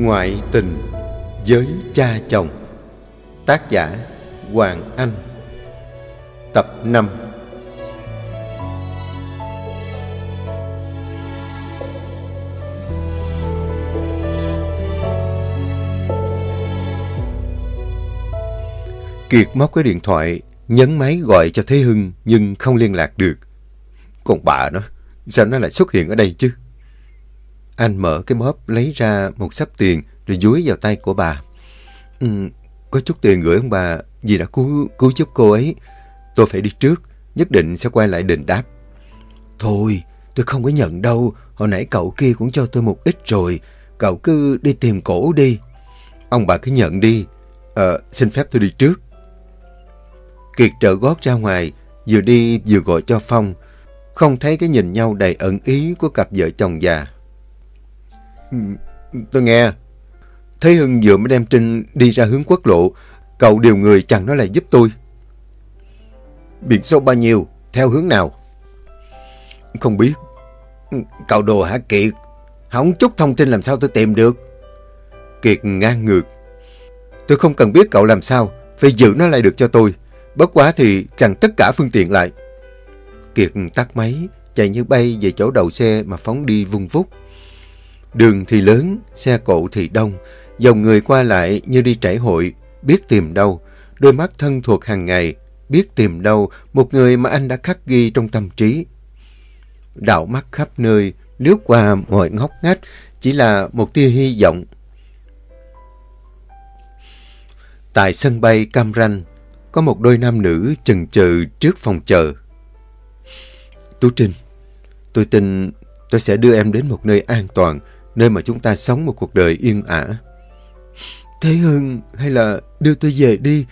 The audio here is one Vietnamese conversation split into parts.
Ngoại tình với cha chồng. Tác giả Hoàng Anh. Tập 5 Kiệt móc cái điện thoại, Nhấn máy gọi cho Thế Hưng Nhưng không liên lạc được. Còn bà nó, Sao nó lại xuất hiện ở đây chứ? Anh mở cái móp lấy ra một sắp tiền rồi dúi vào tay của bà. Ừ, có chút tiền gửi ông bà vì đã cứu, cứu giúp cô ấy. Tôi phải đi trước, nhất định sẽ quay lại đền đáp. Thôi, tôi không có nhận đâu. Hồi nãy cậu kia cũng cho tôi một ít rồi. Cậu cứ đi tìm cổ đi. Ông bà cứ nhận đi. Ờ, xin phép tôi đi trước. Kiệt trợ gót ra ngoài, vừa đi vừa gọi cho Phong. Không thấy cái nhìn nhau đầy ẩn ý của cặp vợ chồng già. Tôi nghe. Thấy Hưng vừa mới đem Trinh đi ra hướng quốc lộ. Cậu điều người chẳng nói lại giúp tôi. Biển số bao nhiêu? Theo hướng nào? Không biết. Cậu đồ hả Kiệt? Không chút thông tin làm sao tôi tìm được? Kiệt ngang ngược. Tôi không cần biết cậu làm sao. Phải giữ nó lại được cho tôi. Bất quá thì chặn tất cả phương tiện lại. Kiệt tắt máy, chạy như bay về chỗ đầu xe mà phóng đi vung vút. Đường thì lớn, xe cộ thì đông, dòng người qua lại như đi trải hội, biết tìm đâu, đôi mắt thân thuộc hàng ngày, biết tìm đâu một người mà anh đã khắc ghi trong tâm trí. Đảo mắt khắp nơi, lướt qua mọi ngóc ngách, chỉ là một tia hy vọng. Tại sân bay Cam Ranh, có một đôi nam nữ chần chừ trước phòng chờ. Tú Trinh, tôi tin tôi sẽ đưa em đến một nơi an toàn, nơi mà chúng ta sống một cuộc đời yên ả. Thế Hưng, hay là đưa tôi về đi,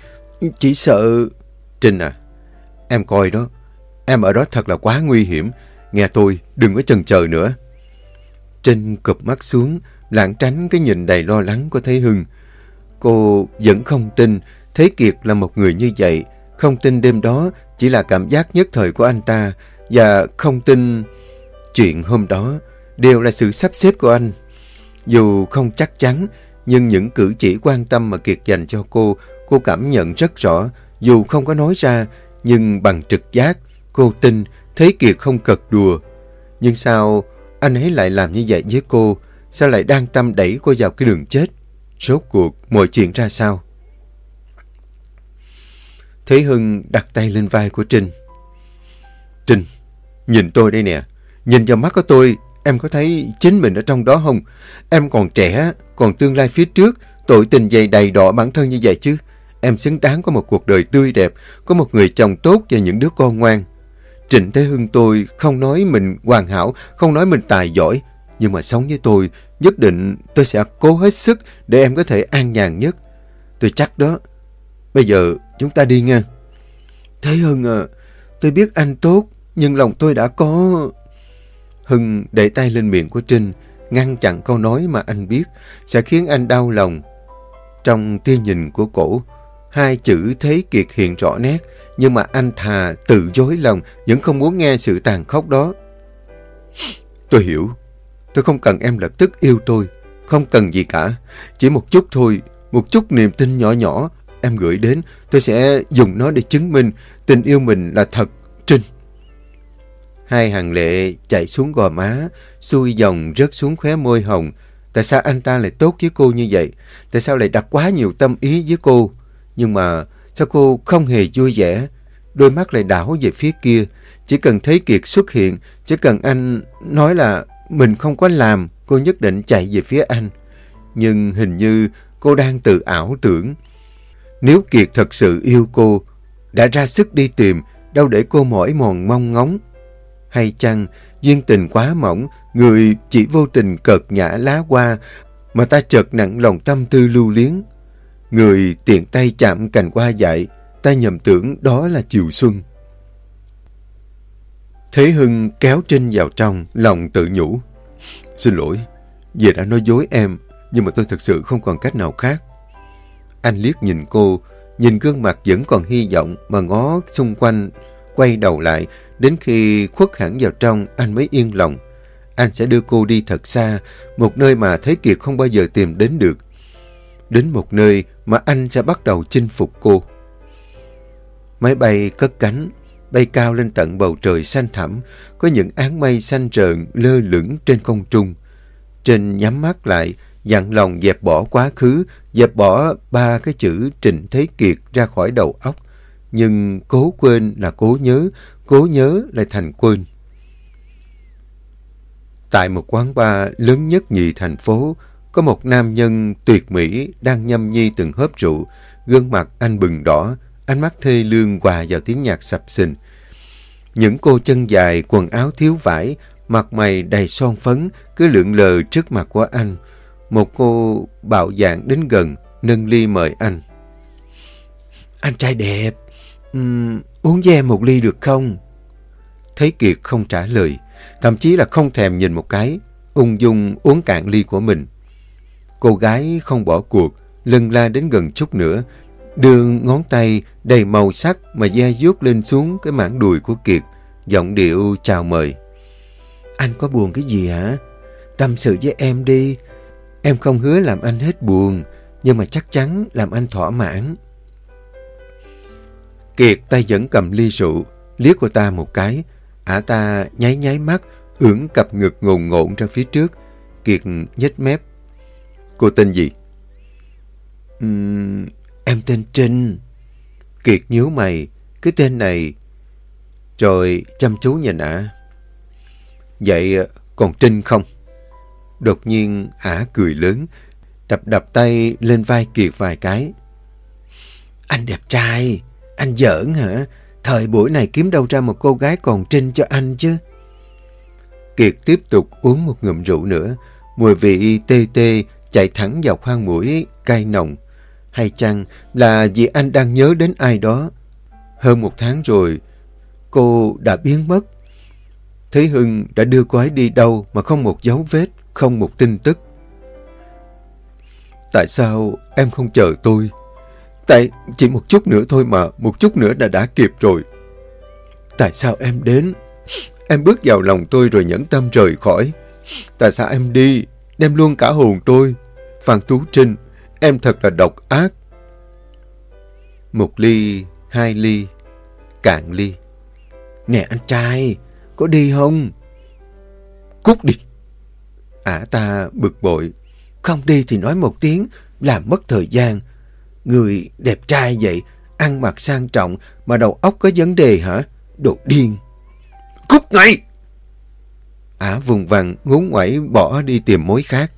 chỉ sợ... Trinh à, em coi đó, em ở đó thật là quá nguy hiểm, nghe tôi, đừng có chần chờ nữa. Trinh cụp mắt xuống, lảng tránh cái nhìn đầy lo lắng của Thế Hưng. Cô vẫn không tin Thế Kiệt là một người như vậy, không tin đêm đó chỉ là cảm giác nhất thời của anh ta, và không tin chuyện hôm đó đều là sự sắp xếp của anh. Dù không chắc chắn, nhưng những cử chỉ quan tâm mà Kiệt dành cho cô, cô cảm nhận rất rõ. Dù không có nói ra, nhưng bằng trực giác, cô tin thấy Kiệt không cật đùa. Nhưng sao anh ấy lại làm như vậy với cô? Sao lại đang tâm đẩy cô vào cái đường chết? Rốt cuộc, mọi chuyện ra sao? Thế Hưng đặt tay lên vai của Trinh. Trinh, nhìn tôi đây nè. Nhìn vào mắt của tôi, Em có thấy chính mình ở trong đó không? Em còn trẻ, còn tương lai phía trước, tội tình dày đầy đỏ bản thân như vậy chứ. Em xứng đáng có một cuộc đời tươi đẹp, có một người chồng tốt và những đứa con ngoan. Trịnh Thế Hưng tôi không nói mình hoàn hảo, không nói mình tài giỏi, nhưng mà sống với tôi, nhất định tôi sẽ cố hết sức để em có thể an nhàn nhất. Tôi chắc đó. Bây giờ chúng ta đi nha. Thế Hưng à, tôi biết anh tốt, nhưng lòng tôi đã có... Hưng để tay lên miệng của Trinh, ngăn chặn câu nói mà anh biết sẽ khiến anh đau lòng. Trong tia nhìn của cổ, hai chữ Thế Kiệt hiện rõ nét, nhưng mà anh thà tự dối lòng, vẫn không muốn nghe sự tàn khốc đó. Tôi hiểu, tôi không cần em lập tức yêu tôi, không cần gì cả, chỉ một chút thôi, một chút niềm tin nhỏ nhỏ em gửi đến, tôi sẽ dùng nó để chứng minh tình yêu mình là thật, Hai hàng lệ chạy xuống gò má, xuôi dòng rớt xuống khóe môi hồng. Tại sao anh ta lại tốt với cô như vậy? Tại sao lại đặt quá nhiều tâm ý với cô? Nhưng mà sao cô không hề vui vẻ? Đôi mắt lại đảo về phía kia. Chỉ cần thấy Kiệt xuất hiện, chỉ cần anh nói là mình không có làm, cô nhất định chạy về phía anh. Nhưng hình như cô đang tự ảo tưởng. Nếu Kiệt thật sự yêu cô, đã ra sức đi tìm, đâu để cô mỏi mòn mong ngóng hay chăng duyên tình quá mỏng, người chỉ vô tình cợt nhã lá hoa, mà ta chợt nặng lòng tâm tư lưu liếng. Người tiện tay chạm cành hoa dại, ta nhầm tưởng đó là chiều xuân. Thế Hưng kéo Trinh vào trong, lòng tự nhủ. Xin lỗi, về đã nói dối em, nhưng mà tôi thật sự không còn cách nào khác. Anh liếc nhìn cô, nhìn gương mặt vẫn còn hy vọng mà ngó xung quanh, quay đầu lại, Đến khi khuất hẳn vào trong, anh mới yên lòng. anh sẽ đưa cô đi thật xa, một nơi mà Thế Kiệt không bao giờ tìm đến được. Đến một nơi mà anh sẽ bắt đầu chinh phục cô. Máy bay cất cánh, bay cao lên tận bầu trời xanh thẳm, có những áng mây xanh rợn lơ lửng trên không trung. Trình nhắm mắt lại, dặn lòng dẹp bỏ quá khứ, dẹp bỏ ba cái chữ Trình Thế Kiệt ra khỏi đầu óc. Nhưng cố quên là cố nhớ, cố nhớ lại thành quên. Tại một quán bar lớn nhất nhì thành phố, có một nam nhân tuyệt mỹ đang nhâm nhi từng hớp rượu, gương mặt anh bừng đỏ, ánh mắt thê lương hòa vào tiếng nhạc sập sình. Những cô chân dài, quần áo thiếu vải, mặt mày đầy son phấn, cứ lượn lờ trước mặt của anh. Một cô bạo dạng đến gần, nâng ly mời anh. Anh trai đẹp, um, uống với em một ly được không? Thấy Kiệt không trả lời, thậm chí là không thèm nhìn một cái, ung dung uống cạn ly của mình. Cô gái không bỏ cuộc, lần la đến gần chút nữa, đưa ngón tay đầy màu sắc mà da vuốt lên xuống cái mảng đùi của Kiệt, giọng điệu chào mời. Anh có buồn cái gì hả? Tâm sự với em đi. Em không hứa làm anh hết buồn, nhưng mà chắc chắn làm anh thỏa mãn. Kiệt tay vẫn cầm ly rượu, liếc cô ta một cái. Ả ta nháy nháy mắt, ưỡn cặp ngực ngồn ngộn ra phía trước. Kiệt nhếch mép. Cô tên gì? Uhm, em tên Trinh. Kiệt nhíu mày, cái tên này. Rồi chăm chú nhìn ả. Vậy còn Trinh không? Đột nhiên ả cười lớn, đập đập tay lên vai Kiệt vài cái. Anh đẹp trai, anh giỡn hả? Thời buổi này kiếm đâu ra một cô gái còn Trinh cho anh chứ? Kiệt tiếp tục uống một ngụm rượu nữa, mùi vị tê tê chạy thẳng vào khoang mũi cay nồng. Hay chăng là vì anh đang nhớ đến ai đó? Hơn một tháng rồi, cô đã biến mất. Thế Hưng đã đưa cô ấy đi đâu mà không một dấu vết, không một tin tức. Tại sao em không chờ tôi? Tại chỉ một chút nữa thôi mà, một chút nữa đã đã kịp rồi. Tại sao em đến? Em bước vào lòng tôi rồi nhẫn tâm rời khỏi. Tại sao em đi, đem luôn cả hồn tôi? Phan Tú Trinh, em thật là độc ác. Một ly, hai ly, cạn ly. Nè anh trai, có đi không? Cút đi. Ả ta bực bội. Không đi thì nói một tiếng, làm mất thời gian. Người đẹp trai vậy, ăn mặc sang trọng mà đầu óc có vấn đề hả? Đồ điên. Cút ngay! Ả vùng vằng ngốn ngoẩy bỏ đi tìm mối khác.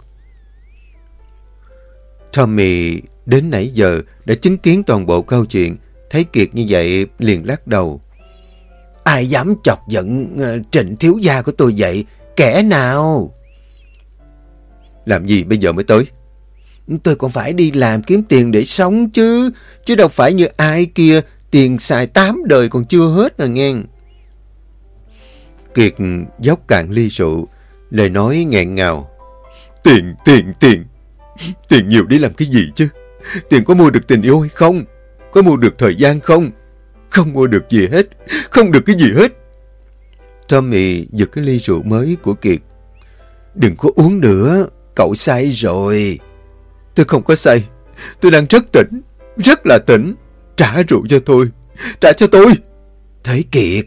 Tommy đến nãy giờ đã chứng kiến toàn bộ câu chuyện. Thấy Kiệt như vậy liền lắc đầu. Ai dám chọc giận uh, trịnh thiếu gia của tôi vậy? Kẻ nào? Làm gì bây giờ mới tới? Tôi còn phải đi làm kiếm tiền để sống chứ. Chứ đâu phải như ai kia tiền xài tám đời còn chưa hết à nghe. Kiệt dốc cạn ly rượu, lời nói nghẹn ngào. Tiền, tiền, tiền. Tiền nhiều đi làm cái gì chứ? Tiền có mua được tình yêu hay không? Có mua được thời gian không? Không mua được gì hết. Không được cái gì hết. Tommy giật cái ly rượu mới của Kiệt. Đừng có uống nữa. Cậu say rồi. Tôi không có say. Tôi đang rất tỉnh. Rất là tỉnh. Trả rượu cho tôi. Trả cho tôi. Thế Kiệt.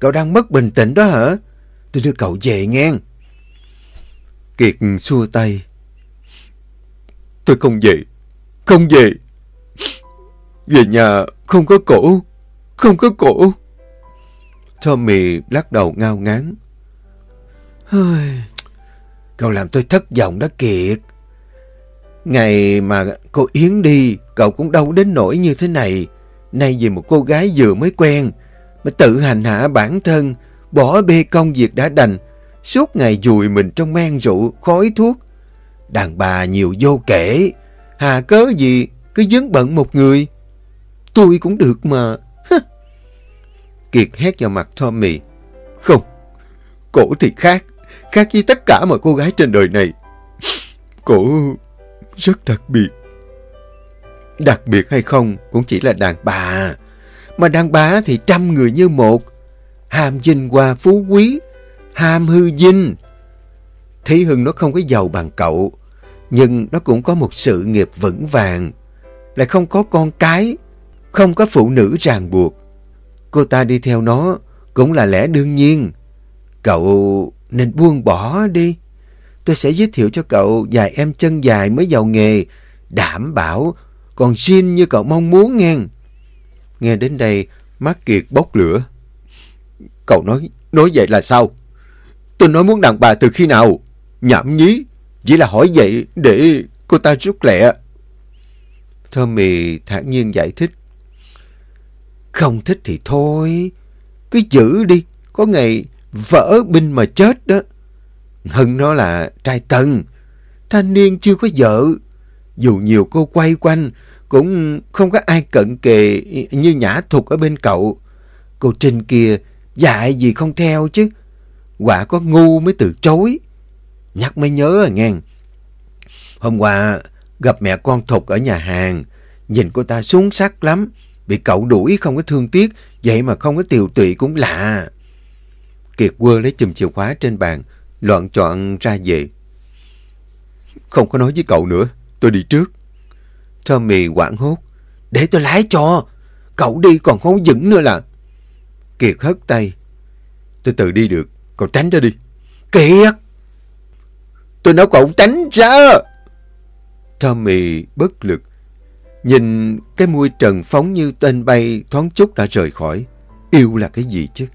Cậu đang mất bình tĩnh đó hả? Tôi đưa cậu về nghe. Kiệt xua tay. Tôi không về. Không về. Về nhà không có cổ. Không có cổ. Tommy lắc đầu ngao ngán. Cậu làm tôi thất vọng đó Kiệt. Ngày mà cô Yến đi, cậu cũng đâu đến nỗi như thế này. Nay vì một cô gái vừa mới quen, mà tự hành hạ bản thân, bỏ bê công việc đã đành, suốt ngày dùi mình trong men rượu, khói thuốc. Đàn bà nhiều vô kể, hà cớ gì cứ dấn bận một người. Tôi cũng được mà. Kiệt hét vào mặt Tommy. Không, cổ thì khác, khác với tất cả mọi cô gái trên đời này. Cổ rất đặc biệt. Đặc biệt hay không cũng chỉ là đàn bà. Mà đàn bà thì trăm người như một. Ham dinh hoa phú quý, ham hư dinh. Thí Hưng nó không có giàu bằng cậu, nhưng nó cũng có một sự nghiệp vững vàng, lại không có con cái, không có phụ nữ ràng buộc. Cô ta đi theo nó cũng là lẽ đương nhiên. Cậu nên buông bỏ đi. Tôi sẽ giới thiệu cho cậu vài em chân dài mới giàu nghề, đảm bảo còn zin như cậu mong muốn nghe. Nghe đến đây, mắt Kiệt bốc lửa. Cậu nói, nói vậy là sao? Tôi nói muốn đàn bà từ khi nào? Nhảm nhí, chỉ là hỏi vậy để cô ta rút lẹ. Tommy thản nhiên giải thích. Không thích thì thôi, cứ giữ đi, có ngày vỡ binh mà chết đó. Hưng nó là trai tân, thanh niên chưa có vợ. Dù nhiều cô quay quanh, cũng không có ai cận kề như nhã thục ở bên cậu. Cô Trinh kia dạy gì không theo chứ. Quả có ngu mới từ chối. Nhắc mới nhớ à nghe. Hôm qua gặp mẹ con Thục ở nhà hàng. Nhìn cô ta xuống sắc lắm. Bị cậu đuổi không có thương tiếc. Vậy mà không có tiều tụy cũng lạ. Kiệt quơ lấy chùm chìa khóa trên bàn. Loạn trọn ra về. Không có nói với cậu nữa. Tôi đi trước. Tommy quảng hốt. Để tôi lái cho. Cậu đi còn không vững nữa là. Kiệt hất tay. Tôi tự đi được. Cậu tránh ra đi. Kiệt! Tôi nói cậu tránh ra! Tommy bất lực. Nhìn cái môi trần phóng như tên bay thoáng chút đã rời khỏi. Yêu là cái gì chứ?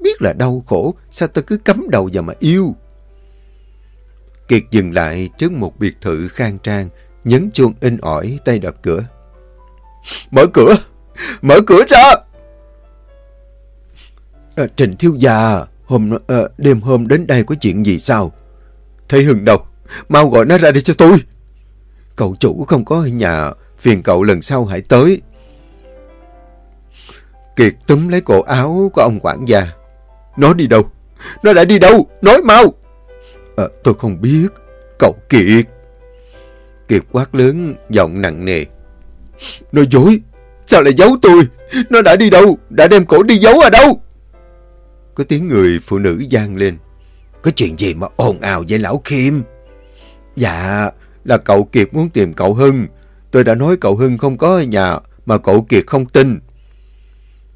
Biết là đau khổ, sao ta cứ cắm đầu vào mà yêu? Kiệt dừng lại trước một biệt thự khang trang, nhấn chuông in ỏi tay đập cửa. Mở cửa! Mở cửa ra! À, Trình thiếu gia, hôm à, đêm hôm đến đây có chuyện gì sao? Thấy Hưng đâu? Mau gọi nó ra đây cho tôi. Cậu chủ không có ở nhà, phiền cậu lần sau hãy tới. Kiệt túm lấy cổ áo của ông quản gia. Nó đi đâu? Nó đã đi đâu? Nói mau! À, tôi không biết. Cậu Kiệt! Kiệt quát lớn, giọng nặng nề. Nói dối! Sao lại giấu tôi? Nó đã đi đâu? Đã đem cổ đi giấu ở đâu? Có tiếng người phụ nữ gian lên. Có chuyện gì mà ồn ào vậy lão kim Dạ, là cậu Kiệt muốn tìm cậu Hưng. Tôi đã nói cậu Hưng không có ở nhà, mà cậu Kiệt không tin.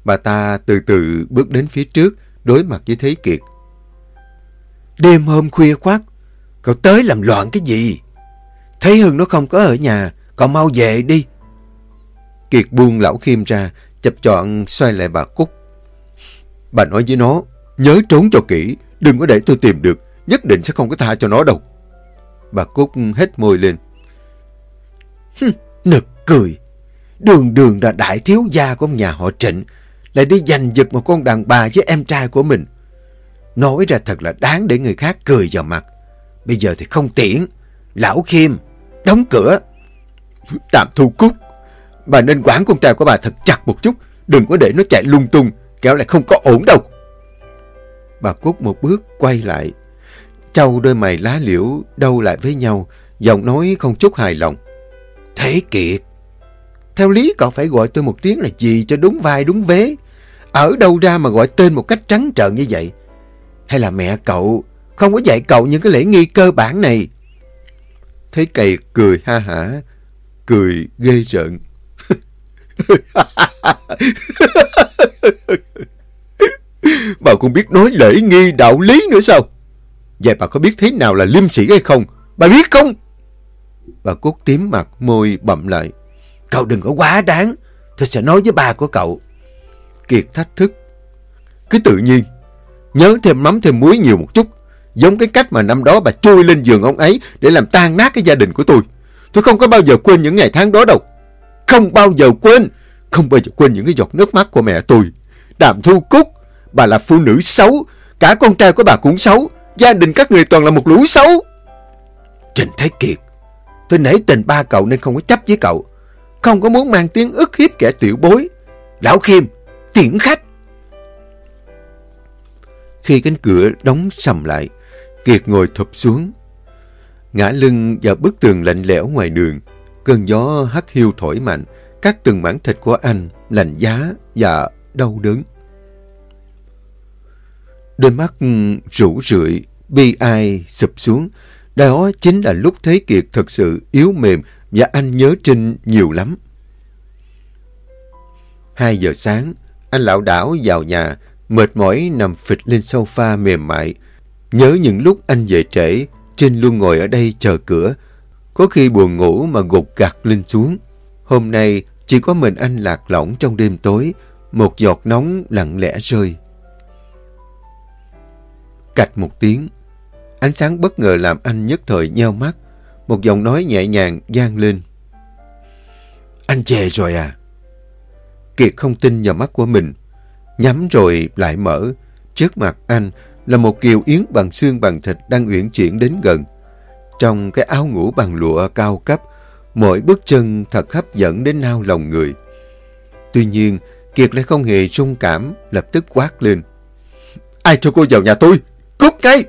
Bà ta từ từ bước đến phía trước, đối mặt với Thế Kiệt. Đêm hôm khuya khoát, cậu tới làm loạn cái gì? Thấy Hưng nó không có ở nhà, cậu mau về đi. Kiệt buông lão Khiêm ra, chập chọn xoay lại bà Cúc. Bà nói với nó, nhớ trốn cho kỹ, đừng có để tôi tìm được, nhất định sẽ không có tha cho nó đâu. Bà Cúc hết môi lên. Nực cười. Đường đường là đại thiếu gia của nhà họ Trịnh, lại đi giành giật một con đàn bà với em trai của mình. Nói ra thật là đáng để người khác cười vào mặt. Bây giờ thì không tiễn. Lão Khiêm, đóng cửa. Đàm Thu Cúc, bà nên quản con trai của bà thật chặt một chút, đừng có để nó chạy lung tung, kéo lại không có ổn đâu. Bà Cúc một bước quay lại, Châu đôi mày lá liễu đâu lại với nhau, giọng nói không chút hài lòng. Thế Kiệt, theo lý cậu phải gọi tôi một tiếng là gì cho đúng vai đúng vế. Ở đâu ra mà gọi tên một cách trắng trợn như vậy? Hay là mẹ cậu không có dạy cậu những cái lễ nghi cơ bản này? thấy cầy cười ha hả, cười ghê rợn. bà cũng biết nói lễ nghi đạo lý nữa sao? Vậy bà có biết thế nào là liêm sĩ hay không? Bà biết không? Bà cút tím mặt, môi bậm lại. Cậu đừng có quá đáng. Tôi sẽ nói với bà của cậu. Kiệt thách thức. Cứ tự nhiên. Nhớ thêm mắm thêm muối nhiều một chút. Giống cái cách mà năm đó bà chui lên giường ông ấy để làm tan nát cái gia đình của tôi. Tôi không có bao giờ quên những ngày tháng đó đâu. Không bao giờ quên. Không bao giờ quên những cái giọt nước mắt của mẹ tôi. Đàm Thu Cúc. Bà là phụ nữ xấu. Cả con trai của bà cũng xấu. Gia đình các người toàn là một lũ xấu. Trình thái Kiệt, tôi nể tình ba cậu nên không có chấp với cậu. Không có muốn mang tiếng ức hiếp kẻ tiểu bối. Lão Khiêm, tiễn khách. Khi cánh cửa đóng sầm lại, Kiệt ngồi thụp xuống. Ngã lưng vào bức tường lạnh lẽo ngoài đường. Cơn gió hắt hiu thổi mạnh, cắt từng mảng thịt của anh, lạnh giá và đau đớn. Đôi mắt rủ rượi, bi ai sụp xuống. Đó chính là lúc thấy Kiệt thật sự yếu mềm và anh nhớ Trinh nhiều lắm. Hai giờ sáng, anh lão đảo vào nhà, mệt mỏi nằm phịch lên sofa mềm mại. Nhớ những lúc anh về trễ, Trinh luôn ngồi ở đây chờ cửa. Có khi buồn ngủ mà gục gạt lên xuống. Hôm nay chỉ có mình anh lạc lõng trong đêm tối, một giọt nóng lặng lẽ rơi. Cạch một tiếng, ánh sáng bất ngờ làm anh nhất thời nheo mắt. Một giọng nói nhẹ nhàng gian lên. Anh chè rồi à? Kiệt không tin vào mắt của mình. Nhắm rồi lại mở. Trước mặt anh là một kiều yến bằng xương bằng thịt đang uyển chuyển đến gần. Trong cái áo ngủ bằng lụa cao cấp, mỗi bước chân thật hấp dẫn đến nao lòng người. Tuy nhiên, Kiệt lại không hề rung cảm, lập tức quát lên. Ai cho cô vào nhà tôi? Cút ngay!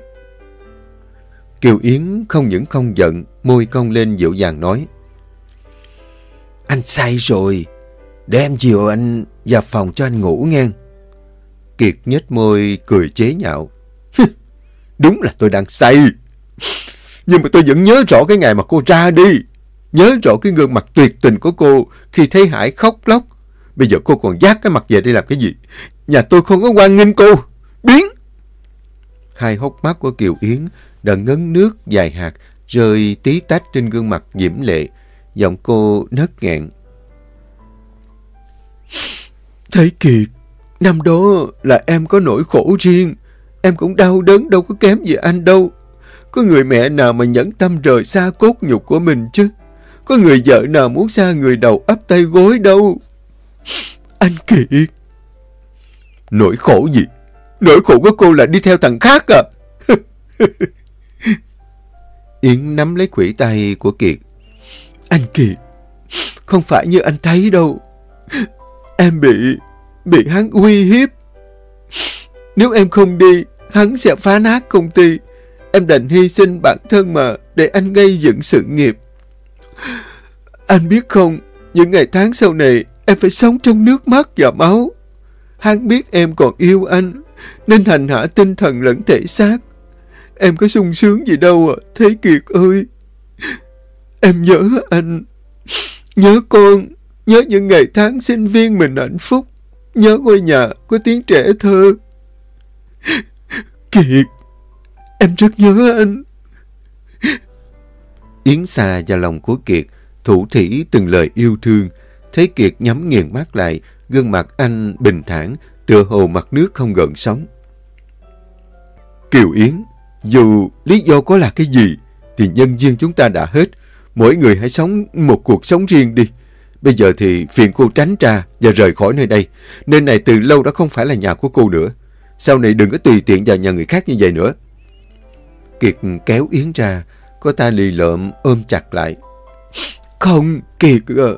Kiều Yến không những không giận, môi cong lên dịu dàng nói. Anh say rồi, để em chiều anh vào phòng cho anh ngủ nghe. Kiệt nhếch môi cười chế nhạo. Đúng là tôi đang say. Nhưng mà tôi vẫn nhớ rõ cái ngày mà cô ra đi. Nhớ rõ cái gương mặt tuyệt tình của cô khi thấy Hải khóc lóc. Bây giờ cô còn giác cái mặt về đây làm cái gì? Nhà tôi không có quan nghênh cô. Biến! Hai hốc mắt của Kiều Yến đã ngấn nước dài hạt rơi tí tách trên gương mặt diễm lệ. Giọng cô nấc nghẹn. Thế Kiệt, năm đó là em có nỗi khổ riêng. Em cũng đau đớn đâu có kém gì anh đâu. Có người mẹ nào mà nhẫn tâm rời xa cốt nhục của mình chứ. Có người vợ nào muốn xa người đầu ấp tay gối đâu. Anh Kiệt. Nỗi khổ gì? Nỗi khổ của cô là đi theo thằng khác à? Yến nắm lấy quỷ tay của Kiệt. Anh Kiệt, không phải như anh thấy đâu. Em bị, bị hắn uy hiếp. Nếu em không đi, hắn sẽ phá nát công ty. Em đành hy sinh bản thân mà để anh gây dựng sự nghiệp. Anh biết không, những ngày tháng sau này em phải sống trong nước mắt và máu. Hắn biết em còn yêu anh, nên hành hạ tinh thần lẫn thể xác. Em có sung sướng gì đâu à, Thế Kiệt ơi. Em nhớ anh, nhớ con, nhớ những ngày tháng sinh viên mình hạnh phúc, nhớ ngôi nhà có tiếng trẻ thơ. Kiệt, em rất nhớ anh. Yến xa vào lòng của Kiệt, thủ thỉ từng lời yêu thương. thấy Kiệt nhắm nghiền mắt lại, gương mặt anh bình thản, tựa hồ mặt nước không gợn sóng. Kiều Yến, dù lý do có là cái gì, thì nhân duyên chúng ta đã hết. Mỗi người hãy sống một cuộc sống riêng đi. Bây giờ thì phiền cô tránh ra và rời khỏi nơi đây. Nơi này từ lâu đã không phải là nhà của cô nữa. Sau này đừng có tùy tiện vào nhà người khác như vậy nữa. Kiệt kéo Yến ra, cô ta lì lợm ôm chặt lại. Không, Kiệt à,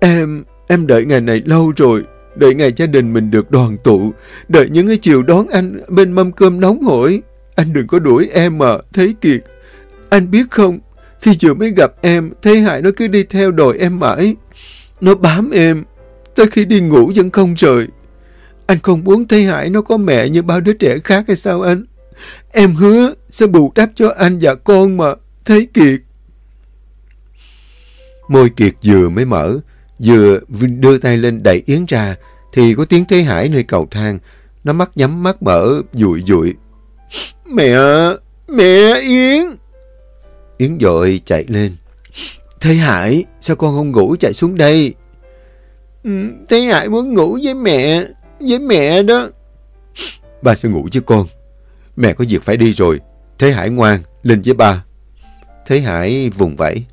em, em đợi ngày này lâu rồi. Đợi ngày gia đình mình được đoàn tụ. Đợi những cái chiều đón anh bên mâm cơm nóng hổi. Anh đừng có đuổi em mà, Thế Kiệt. Anh biết không, khi vừa mới gặp em, Thế Hải nó cứ đi theo đòi em mãi. Nó bám em, tới khi đi ngủ vẫn không rời. Anh không muốn Thế Hải nó có mẹ như bao đứa trẻ khác hay sao anh? Em hứa sẽ bù đắp cho anh và con mà, thấy Kiệt. Môi Kiệt vừa mới mở, vừa đưa tay lên đẩy Yến ra, thì có tiếng Thế Hải nơi cầu thang. Nó mắt nhắm mắt mở, dụi dụi. Mẹ, mẹ Yến. Yến dội chạy lên. Thế Hải, sao con không ngủ chạy xuống đây? Ừ, Thế Hải muốn ngủ với mẹ, với mẹ đó. Ba sẽ ngủ với con. Mẹ có việc phải đi rồi. Thế Hải ngoan, lên với ba. Thế Hải vùng vẫy.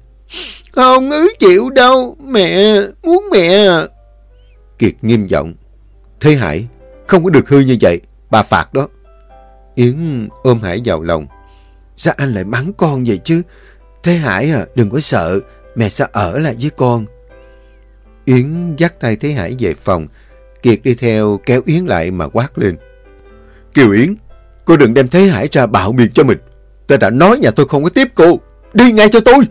Không ứ chịu đâu, mẹ, muốn mẹ. Kiệt nghiêm giọng. Thế Hải, không có được hư như vậy, bà phạt đó. Yến ôm Hải vào lòng. Sao anh lại mắng con vậy chứ? Thế Hải à, đừng có sợ, mẹ sẽ ở lại với con. Yến dắt tay Thế Hải về phòng. Kiệt đi theo kéo Yến lại mà quát lên. Kiều Yến, cô đừng đem Thế Hải ra bạo miệng cho mình. Tôi đã nói nhà tôi không có tiếp cô. Đi ngay cho tôi.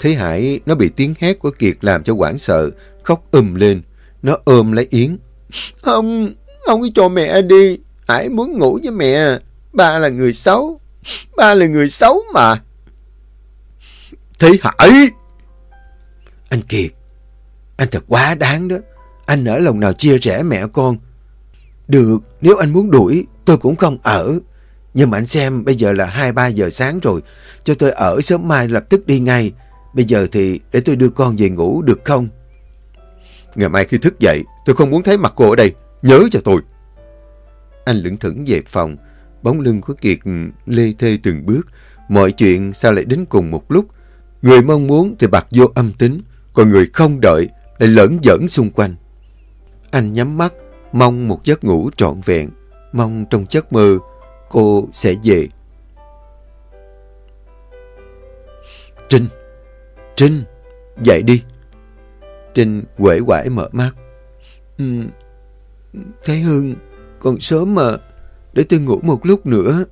Thế Hải nó bị tiếng hét của Kiệt làm cho quảng sợ, khóc um lên. Nó ôm lấy Yến. Không, không có cho mẹ đi. Hải muốn ngủ với mẹ. Ba là người xấu. Ba là người xấu mà. Thế Hải! Anh Kiệt, anh thật quá đáng đó. Anh nỡ lòng nào chia rẽ mẹ con. Được, nếu anh muốn đuổi, tôi cũng không ở. Nhưng mà anh xem, bây giờ là 2-3 giờ sáng rồi. Cho tôi ở sớm mai lập tức đi ngay. Bây giờ thì để tôi đưa con về ngủ được không? Ngày mai khi thức dậy, tôi không muốn thấy mặt cô ở đây. Nhớ cho tôi. Anh lững thững về phòng. Bóng lưng của Kiệt lê thê từng bước. Mọi chuyện sao lại đến cùng một lúc. Người mong muốn thì bạc vô âm tính. Còn người không đợi lại lẫn dẫn xung quanh. Anh nhắm mắt, mong một giấc ngủ trọn vẹn. Mong trong giấc mơ cô sẽ về. Trinh! Trinh! Dậy đi! Trinh quể quải mở mắt. Ừ, Thế Hương, còn sớm mà. Để tôi ngủ một lúc nữa.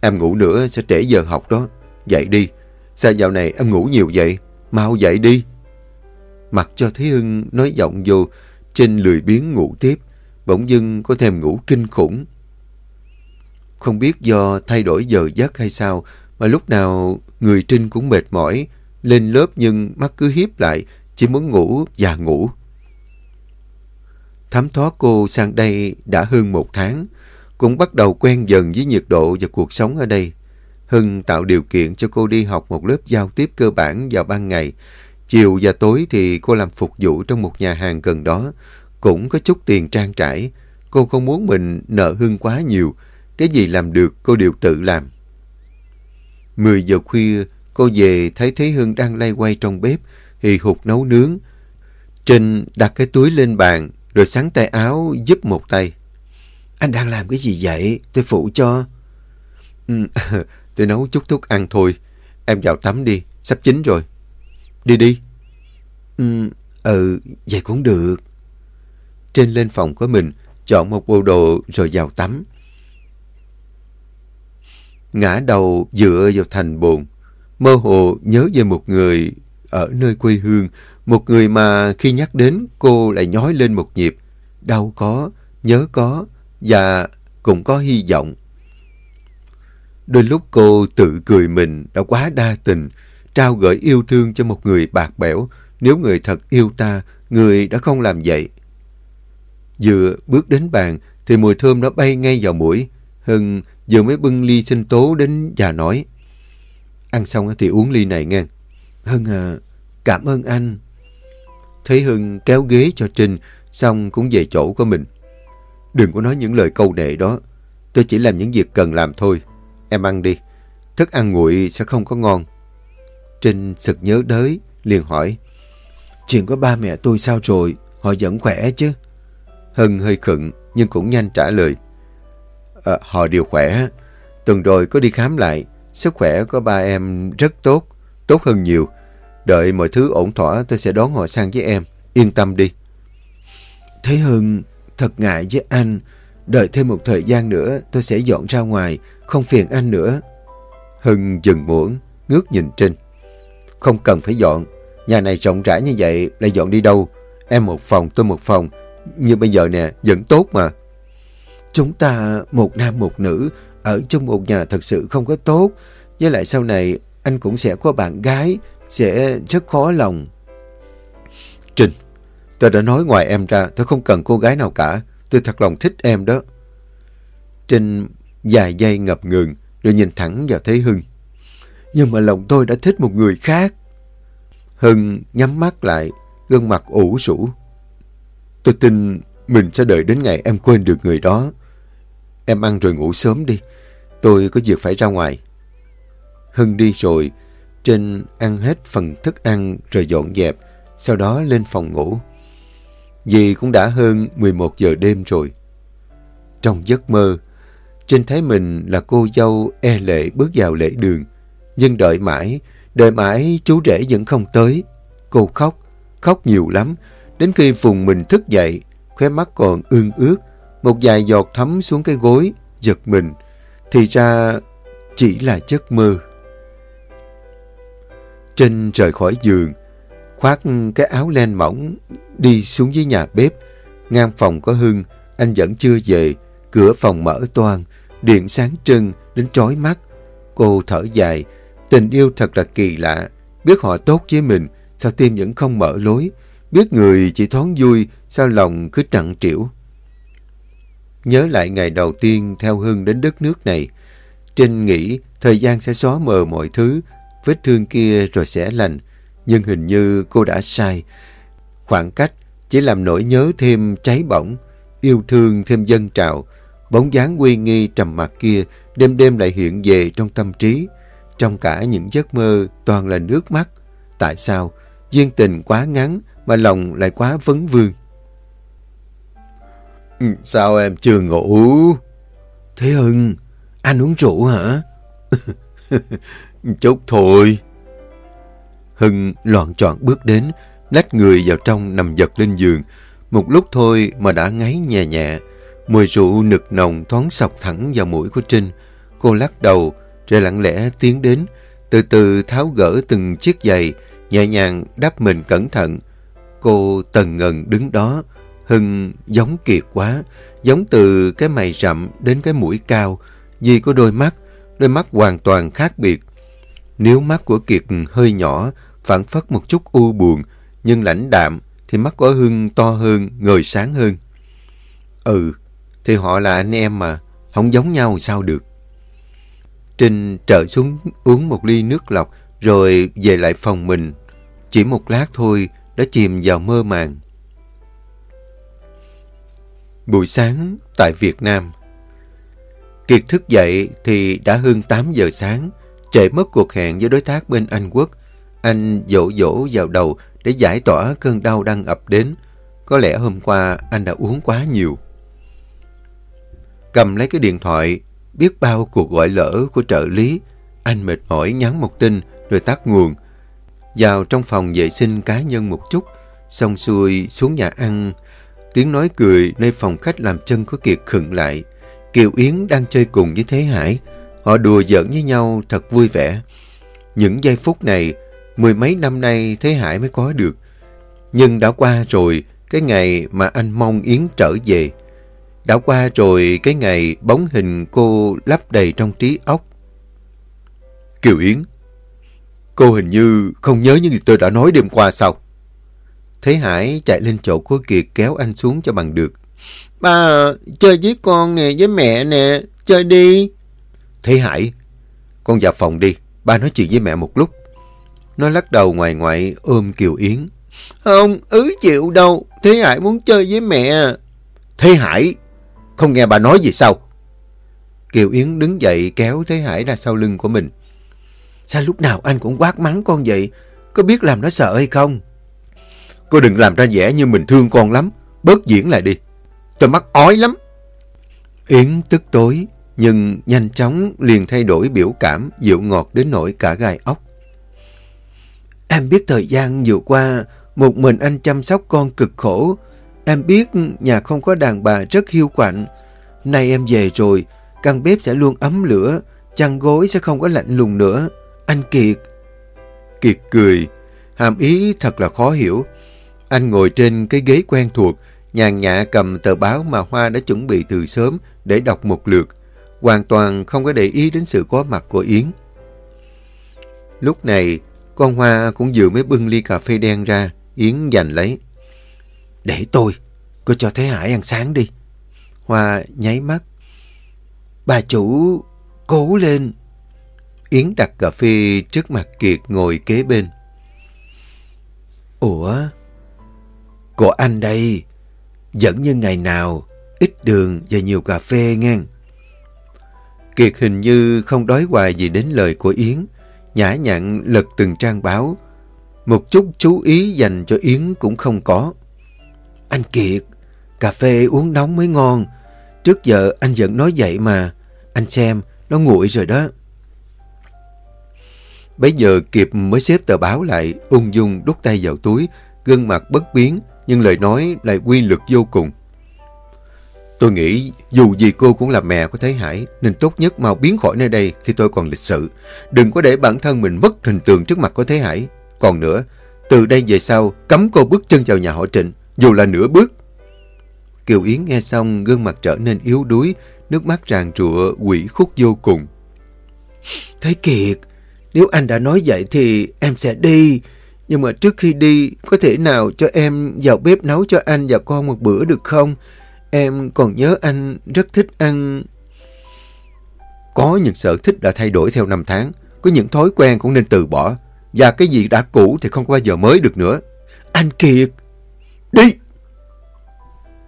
Em ngủ nữa sẽ trễ giờ học đó. Dậy đi. Sao dạo này em ngủ nhiều vậy? Mau dậy đi. Mặc cho Thế Hưng nói giọng vô, Trinh lười biếng ngủ tiếp. Bỗng dưng có thêm ngủ kinh khủng. Không biết do thay đổi giờ giấc hay sao mà lúc nào người Trinh cũng mệt mỏi. Lên lớp nhưng mắt cứ hiếp lại, chỉ muốn ngủ và ngủ. Thám thoát cô sang đây đã hơn một tháng, cũng bắt đầu quen dần với nhiệt độ và cuộc sống ở đây. Hưng tạo điều kiện cho cô đi học một lớp giao tiếp cơ bản vào ban ngày. Chiều và tối thì cô làm phục vụ trong một nhà hàng gần đó, cũng có chút tiền trang trải. Cô không muốn mình nợ Hưng quá nhiều, cái gì làm được cô đều tự làm. 10 giờ khuya, cô về thấy Thế Hưng đang lay quay trong bếp, hì hụt nấu nướng. Trinh đặt cái túi lên bàn, rồi sắn tay áo giúp một tay. Anh đang làm cái gì vậy? Tôi phụ cho. Ừ, tôi nấu chút thuốc ăn thôi. Em vào tắm đi, sắp chín rồi. Đi đi. Ừ, ừ, vậy cũng được. Trên lên phòng của mình, chọn một bộ đồ rồi vào tắm. Ngã đầu dựa vào thành bồn, mơ hồ nhớ về một người ở nơi quê hương, một người mà khi nhắc đến cô lại nhói lên một nhịp. Đau có, nhớ có và cũng có hy vọng. Đôi lúc cô tự cười mình đã quá đa tình, trao gửi yêu thương cho một người bạc bẽo. Nếu người thật yêu ta, người đã không làm vậy. Vừa bước đến bàn thì mùi thơm nó bay ngay vào mũi. Hưng vừa mới bưng ly sinh tố đến và nói. Ăn xong thì uống ly này nghe. Hưng à, cảm ơn anh. Thấy Hưng kéo ghế cho Trinh, xong cũng về chỗ của mình. Đừng có nói những lời câu nệ đó. Tôi chỉ làm những việc cần làm thôi. Em ăn đi. Thức ăn nguội sẽ không có ngon. Trinh sực nhớ đới, liền hỏi. Chuyện của ba mẹ tôi sao rồi? Họ vẫn khỏe chứ? Hưng hơi khựng, nhưng cũng nhanh trả lời. À, họ đều khỏe. Tuần rồi có đi khám lại. Sức khỏe của ba em rất tốt, tốt hơn nhiều. Đợi mọi thứ ổn thỏa tôi sẽ đón họ sang với em. Yên tâm đi. Thế Hưng, thật ngại với anh. Đợi thêm một thời gian nữa tôi sẽ dọn ra ngoài, không phiền anh nữa. Hưng dừng muỗng, ngước nhìn Trinh. Không cần phải dọn. Nhà này rộng rãi như vậy, lại dọn đi đâu? Em một phòng, tôi một phòng. Như bây giờ nè, vẫn tốt mà. Chúng ta một nam một nữ, ở trong một nhà thật sự không có tốt. Với lại sau này, anh cũng sẽ có bạn gái, sẽ rất khó lòng. Trinh, tôi đã nói ngoài em ra, tôi không cần cô gái nào cả. Tôi thật lòng thích em đó. Trinh dài giây ngập ngừng, rồi nhìn thẳng vào thấy Hưng. Nhưng mà lòng tôi đã thích một người khác. Hưng nhắm mắt lại, gương mặt ủ rũ. Tôi tin mình sẽ đợi đến ngày em quên được người đó. Em ăn rồi ngủ sớm đi. Tôi có việc phải ra ngoài. Hưng đi rồi, Trinh ăn hết phần thức ăn rồi dọn dẹp, sau đó lên phòng ngủ. Vì cũng đã hơn 11 giờ đêm rồi. Trong giấc mơ, Trinh thấy mình là cô dâu e lệ bước vào lễ đường. Nhưng đợi mãi, đợi mãi chú rể vẫn không tới. Cô khóc, khóc nhiều lắm. Đến khi vùng mình thức dậy, khóe mắt còn ương ướt. Một vài giọt thấm xuống cái gối, giật mình. Thì ra chỉ là giấc mơ. Trinh rời khỏi giường, khoác cái áo len mỏng, đi xuống dưới nhà bếp. Ngang phòng có Hưng, anh vẫn chưa về, cửa phòng mở toan, điện sáng trưng đến trói mắt. Cô thở dài, tình yêu thật là kỳ lạ. Biết họ tốt với mình, sao tim vẫn không mở lối. Biết người chỉ thoáng vui, sao lòng cứ trặn trĩu. Nhớ lại ngày đầu tiên theo Hưng đến đất nước này. Trinh nghĩ thời gian sẽ xóa mờ mọi thứ, vết thương kia rồi sẽ lành. Nhưng hình như cô đã sai. Khoảng cách chỉ làm nỗi nhớ thêm cháy bỏng, yêu thương thêm dân trào. Bóng dáng uy nghi trầm mặc kia đêm đêm lại hiện về trong tâm trí. Trong cả những giấc mơ toàn là nước mắt. Tại sao? Duyên tình quá ngắn mà lòng lại quá vấn vương. Ừ, sao em chưa ngủ? Thế Hưng, anh uống rượu hả? Chút thôi. Hưng loạn trọn bước đến, lách người vào trong nằm giật lên giường. Một lúc thôi mà đã ngáy nhẹ nhẹ. Mùi rượu nực nồng thoáng sọc thẳng vào mũi của Trinh. Cô lắc đầu, rồi lặng lẽ tiến đến, từ từ tháo gỡ từng chiếc giày, nhẹ nhàng đắp mình cẩn thận. Cô tần ngần đứng đó, Hưng giống Kiệt quá, giống từ cái mày rậm đến cái mũi cao, vì có đôi mắt, đôi mắt hoàn toàn khác biệt. Nếu mắt của Kiệt hơi nhỏ, phản phất một chút u buồn, nhưng lãnh đạm, thì mắt của Hưng to hơn, ngời sáng hơn. Ừ, thì họ là anh em mà, không giống nhau sao được. Trinh trở xuống uống một ly nước lọc, rồi về lại phòng mình. Chỉ một lát thôi, đã chìm vào mơ màng. Buổi sáng tại Việt Nam Kiệt thức dậy thì đã hơn 8 giờ sáng, trễ mất cuộc hẹn với đối tác bên Anh Quốc. Anh dỗ dỗ vào đầu để giải tỏa cơn đau đang ập đến. Có lẽ hôm qua anh đã uống quá nhiều. Cầm lấy cái điện thoại, biết bao cuộc gọi lỡ của trợ lý. Anh mệt mỏi nhắn một tin rồi tắt nguồn. Vào trong phòng vệ sinh cá nhân một chút, xong xuôi xuống nhà ăn. Tiếng nói cười nơi phòng khách làm chân của Kiệt khựng lại. Kiều Yến đang chơi cùng với Thế Hải. Họ đùa giỡn với nhau thật vui vẻ. Những giây phút này, mười mấy năm nay Thế Hải mới có được. Nhưng đã qua rồi, cái ngày mà anh mong Yến trở về. Đã qua rồi cái ngày bóng hình cô lấp đầy trong trí óc. Kiều Yến, cô hình như không nhớ những gì tôi đã nói đêm qua sao? Thế Hải chạy lên chỗ của Kiệt kéo anh xuống cho bằng được. Ba, chơi với con nè, với mẹ nè, chơi đi. Thế Hải, con vào phòng đi, ba nói chuyện với mẹ một lúc. Nó lắc đầu ngoài ngoại ôm Kiều Yến. Không, ứ chịu đâu, Thế Hải muốn chơi với mẹ. Thế Hải, không nghe bà nói gì sao? Kiều Yến đứng dậy kéo Thế Hải ra sau lưng của mình. Sao lúc nào anh cũng quát mắng con vậy? Có biết làm nó sợ hay không? Cô đừng làm ra vẻ như mình thương con lắm. Bớt diễn lại đi. Tôi mắc ói lắm. Yến tức tối, nhưng nhanh chóng liền thay đổi biểu cảm dịu ngọt đến nỗi cả gai ốc. Em biết thời gian vừa qua, một mình anh chăm sóc con cực khổ. Em biết nhà không có đàn bà rất hiu quạnh. Nay em về rồi, căn bếp sẽ luôn ấm lửa, chăn gối sẽ không có lạnh lùng nữa. Anh Kiệt. Kiệt cười, hàm ý thật là khó hiểu. Anh ngồi trên cái ghế quen thuộc, nhàn nhã cầm tờ báo mà Hoa đã chuẩn bị từ sớm để đọc một lượt, hoàn toàn không có để ý đến sự có mặt của Yến. Lúc này, con Hoa cũng vừa mới bưng ly cà phê đen ra, Yến giành lấy. Để tôi, cô cho Thế Hải ăn sáng đi. Hoa nháy mắt. Bà chủ, cố lên. Yến đặt cà phê trước mặt Kiệt ngồi kế bên. Ủa? Của anh đây, vẫn như ngày nào, ít đường và nhiều cà phê nghe. Kiệt hình như không đói hoài gì đến lời của Yến, nhã nhặn lật từng trang báo. Một chút chú ý dành cho Yến cũng không có. Anh Kiệt, cà phê uống nóng mới ngon. Trước giờ anh vẫn nói vậy mà. Anh xem, nó nguội rồi đó. Bây giờ Kiệt mới xếp tờ báo lại, ung dung đút tay vào túi, gương mặt bất biến, nhưng lời nói lại quy lực vô cùng. Tôi nghĩ dù gì cô cũng là mẹ của Thế Hải, nên tốt nhất mau biến khỏi nơi đây khi tôi còn lịch sự. Đừng có để bản thân mình mất hình tượng trước mặt của Thế Hải. Còn nữa, từ đây về sau, cấm cô bước chân vào nhà họ Trịnh, dù là nửa bước. Kiều Yến nghe xong gương mặt trở nên yếu đuối, nước mắt tràn trụa quỷ khúc vô cùng. Thấy Kiệt, nếu anh đã nói vậy thì em sẽ đi. Nhưng mà trước khi đi, có thể nào cho em vào bếp nấu cho anh và con một bữa được không? Em còn nhớ anh rất thích ăn... Có những sở thích đã thay đổi theo năm tháng. Có những thói quen cũng nên từ bỏ. Và cái gì đã cũ thì không bao giờ mới được nữa. Anh Kiệt! Đi!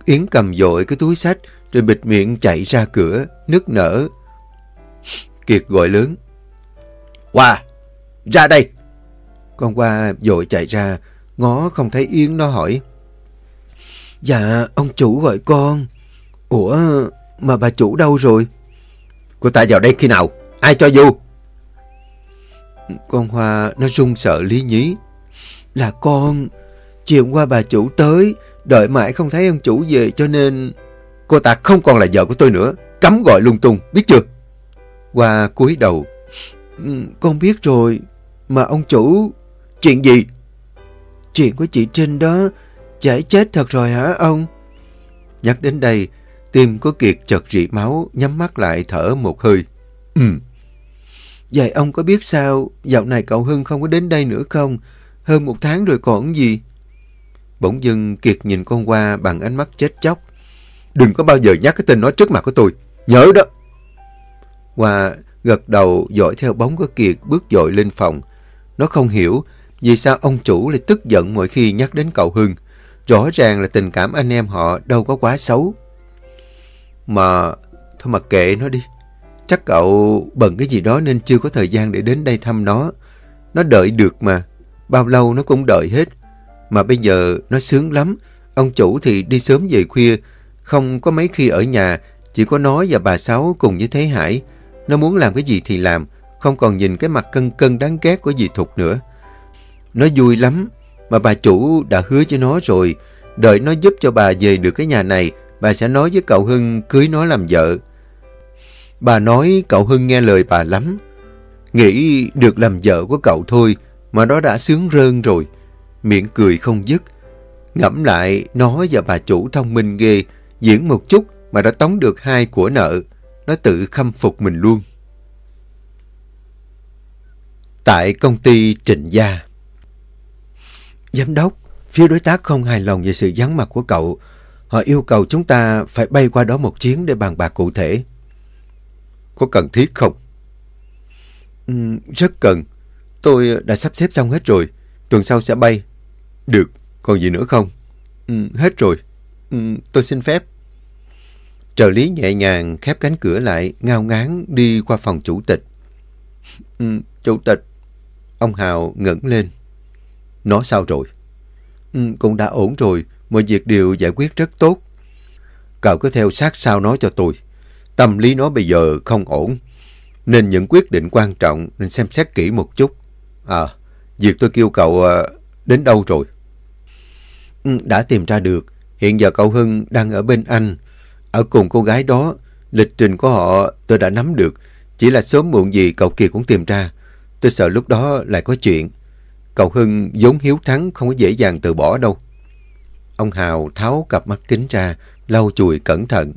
Yến cầm dội cái túi sách rồi bịt miệng chạy ra cửa, nức nở. Kiệt gọi lớn. Hoa! Ra đây! Con Hoa dội chạy ra, ngó không thấy Yến nó hỏi. Dạ, ông chủ gọi con. Ủa, mà bà chủ đâu rồi? Cô ta vào đây khi nào? Ai cho vô? Con Hoa nó run sợ lý nhí. Là con, chiều qua bà chủ tới, đợi mãi không thấy ông chủ về cho nên... Cô ta không còn là vợ của tôi nữa, cấm gọi lung tung, biết chưa? Hoa cúi đầu. Ừ, con biết rồi, mà ông chủ... Chuyện gì? Chuyện của chị Trinh đó, chảy chết thật rồi hả ông? Nhắc đến đây, tim của Kiệt chật rị máu, nhắm mắt lại thở một hơi. Ừ. Vậy ông có biết sao dạo này cậu Hưng không có đến đây nữa không? Hơn một tháng rồi còn gì? Bỗng dưng Kiệt nhìn con qua bằng ánh mắt chết chóc. Đừng có bao giờ nhắc cái tên nó trước mặt của tôi. Nhớ đó. Hoa gật đầu dõi theo bóng của Kiệt bước dội lên phòng. Nó không hiểu vì sao ông chủ lại tức giận mỗi khi nhắc đến cậu Hưng. Rõ ràng là tình cảm anh em họ đâu có quá xấu. Mà thôi mặc kệ nó đi. Chắc cậu bận cái gì đó nên chưa có thời gian để đến đây thăm nó. Nó đợi được mà. Bao lâu nó cũng đợi hết. Mà bây giờ nó sướng lắm. Ông chủ thì đi sớm về khuya. Không có mấy khi ở nhà. Chỉ có nó và bà Sáu cùng với Thế Hải. Nó muốn làm cái gì thì làm. Không còn nhìn cái mặt cân cân đáng ghét của dì Thục nữa. Nó vui lắm. Mà bà chủ đã hứa cho nó rồi. Đợi nó giúp cho bà về được cái nhà này. Bà sẽ nói với cậu Hưng cưới nó làm vợ. Bà nói cậu Hưng nghe lời bà lắm. Nghĩ được làm vợ của cậu thôi, mà nó đã sướng rơn rồi. Miệng cười không dứt. Ngẫm lại, nó và bà chủ thông minh ghê. Diễn một chút mà đã tống được hai của nợ. Nó tự khâm phục mình luôn. Tại công ty Trịnh Gia Giám đốc, phía đối tác không hài lòng về sự vắng mặt của cậu. Họ yêu cầu chúng ta phải bay qua đó một chuyến để bàn bạc cụ thể. Có cần thiết không? Ừ, rất cần. Tôi đã sắp xếp xong hết rồi. Tuần sau sẽ bay. Được. Còn gì nữa không? Ừ, hết rồi. Ừ, tôi xin phép. Trợ lý nhẹ nhàng khép cánh cửa lại, ngao ngán đi qua phòng chủ tịch. Ừ, chủ tịch. Ông Hào ngẩng lên. Nó sao rồi? Ừ, cũng đã ổn rồi. Mọi việc đều giải quyết rất tốt. Cậu cứ theo sát sao nó cho tôi. Tâm lý nó bây giờ không ổn. Nên những quyết định quan trọng nên xem xét kỹ một chút. À, việc tôi kêu cậu ờ, đến đâu rồi? Ừ, đã tìm ra được. Hiện giờ cậu Hưng đang ở bên anh. Ở cùng cô gái đó, lịch trình của họ tôi đã nắm được. Chỉ là sớm muộn gì cậu kia cũng tìm ra. Tôi sợ lúc đó lại có chuyện. Cậu Hưng vốn hiếu thắng không có dễ dàng từ bỏ đâu. Ông Hào tháo cặp mắt kính ra, lau chùi cẩn thận.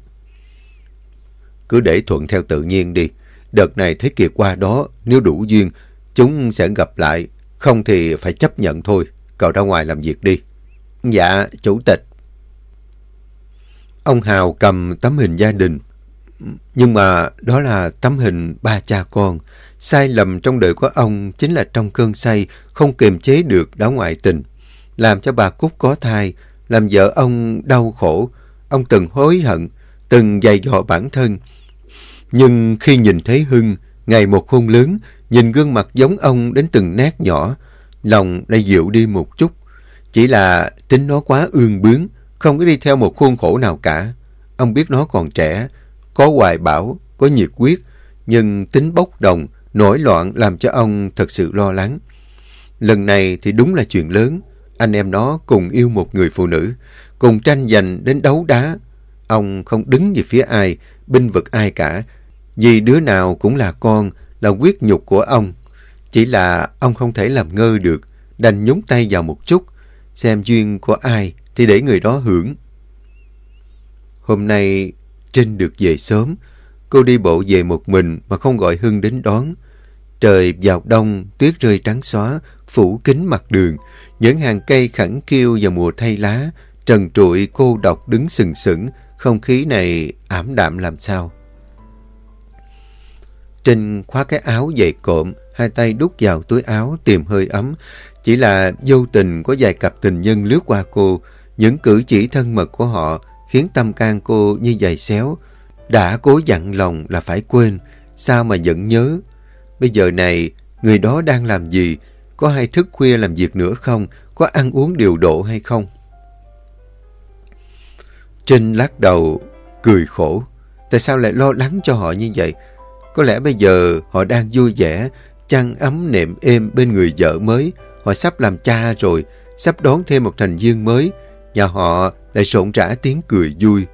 Cứ để thuận theo tự nhiên đi. Đợt này thấy Kiệt qua đó, nếu đủ duyên, chúng sẽ gặp lại. Không thì phải chấp nhận thôi. Cậu ra ngoài làm việc đi. Dạ, chủ tịch. Ông Hào cầm tấm hình gia đình. Nhưng mà đó là tấm hình ba cha con. Sai lầm trong đời của ông chính là trong cơn say, không kiềm chế được đã ngoại tình. Làm cho bà Cúc có thai, làm vợ ông đau khổ. Ông từng hối hận, từng dày dò bản thân. Nhưng khi nhìn thấy Hưng, ngày một khôn lớn, nhìn gương mặt giống ông đến từng nét nhỏ, lòng đã dịu đi một chút. Chỉ là tính nó quá ương bướng, không có đi theo một khuôn khổ nào cả. Ông biết nó còn trẻ, có hoài bão, có nhiệt quyết, nhưng tính bốc đồng, nổi loạn làm cho ông thật sự lo lắng. Lần này thì đúng là chuyện lớn. Anh em nó cùng yêu một người phụ nữ, cùng tranh giành đến đấu đá. Ông không đứng về phía ai, binh vực ai cả, vì đứa nào cũng là con, là quyết nhục của ông. Chỉ là ông không thể làm ngơ được, đành nhúng tay vào một chút, xem duyên của ai thì để người đó hưởng. Hôm nay Trinh được về sớm. Cô đi bộ về một mình mà không gọi Hưng đến đón. Trời vào đông, tuyết rơi trắng xóa, phủ kính mặt đường. Những hàng cây khẳng kêu vào mùa thay lá, trần trụi cô độc đứng sừng sững, không khí này ảm đạm làm sao. Trinh khóa cái áo dày cộm, hai tay đút vào túi áo tìm hơi ấm. Chỉ là vô tình có vài cặp tình nhân lướt qua cô, những cử chỉ thân mật của họ khiến tâm can cô như dày xéo. Đã cố dặn lòng là phải quên, sao mà vẫn nhớ. Bây giờ này, người đó đang làm gì? Có hay thức khuya làm việc nữa không? Có ăn uống điều độ hay không? Trinh lắc đầu, cười khổ. Tại sao lại lo lắng cho họ như vậy? Có lẽ bây giờ họ đang vui vẻ, chăn ấm nệm êm bên người vợ mới. Họ sắp làm cha rồi, sắp đón thêm một thành viên mới. Nhà họ lại sộn rã tiếng cười vui.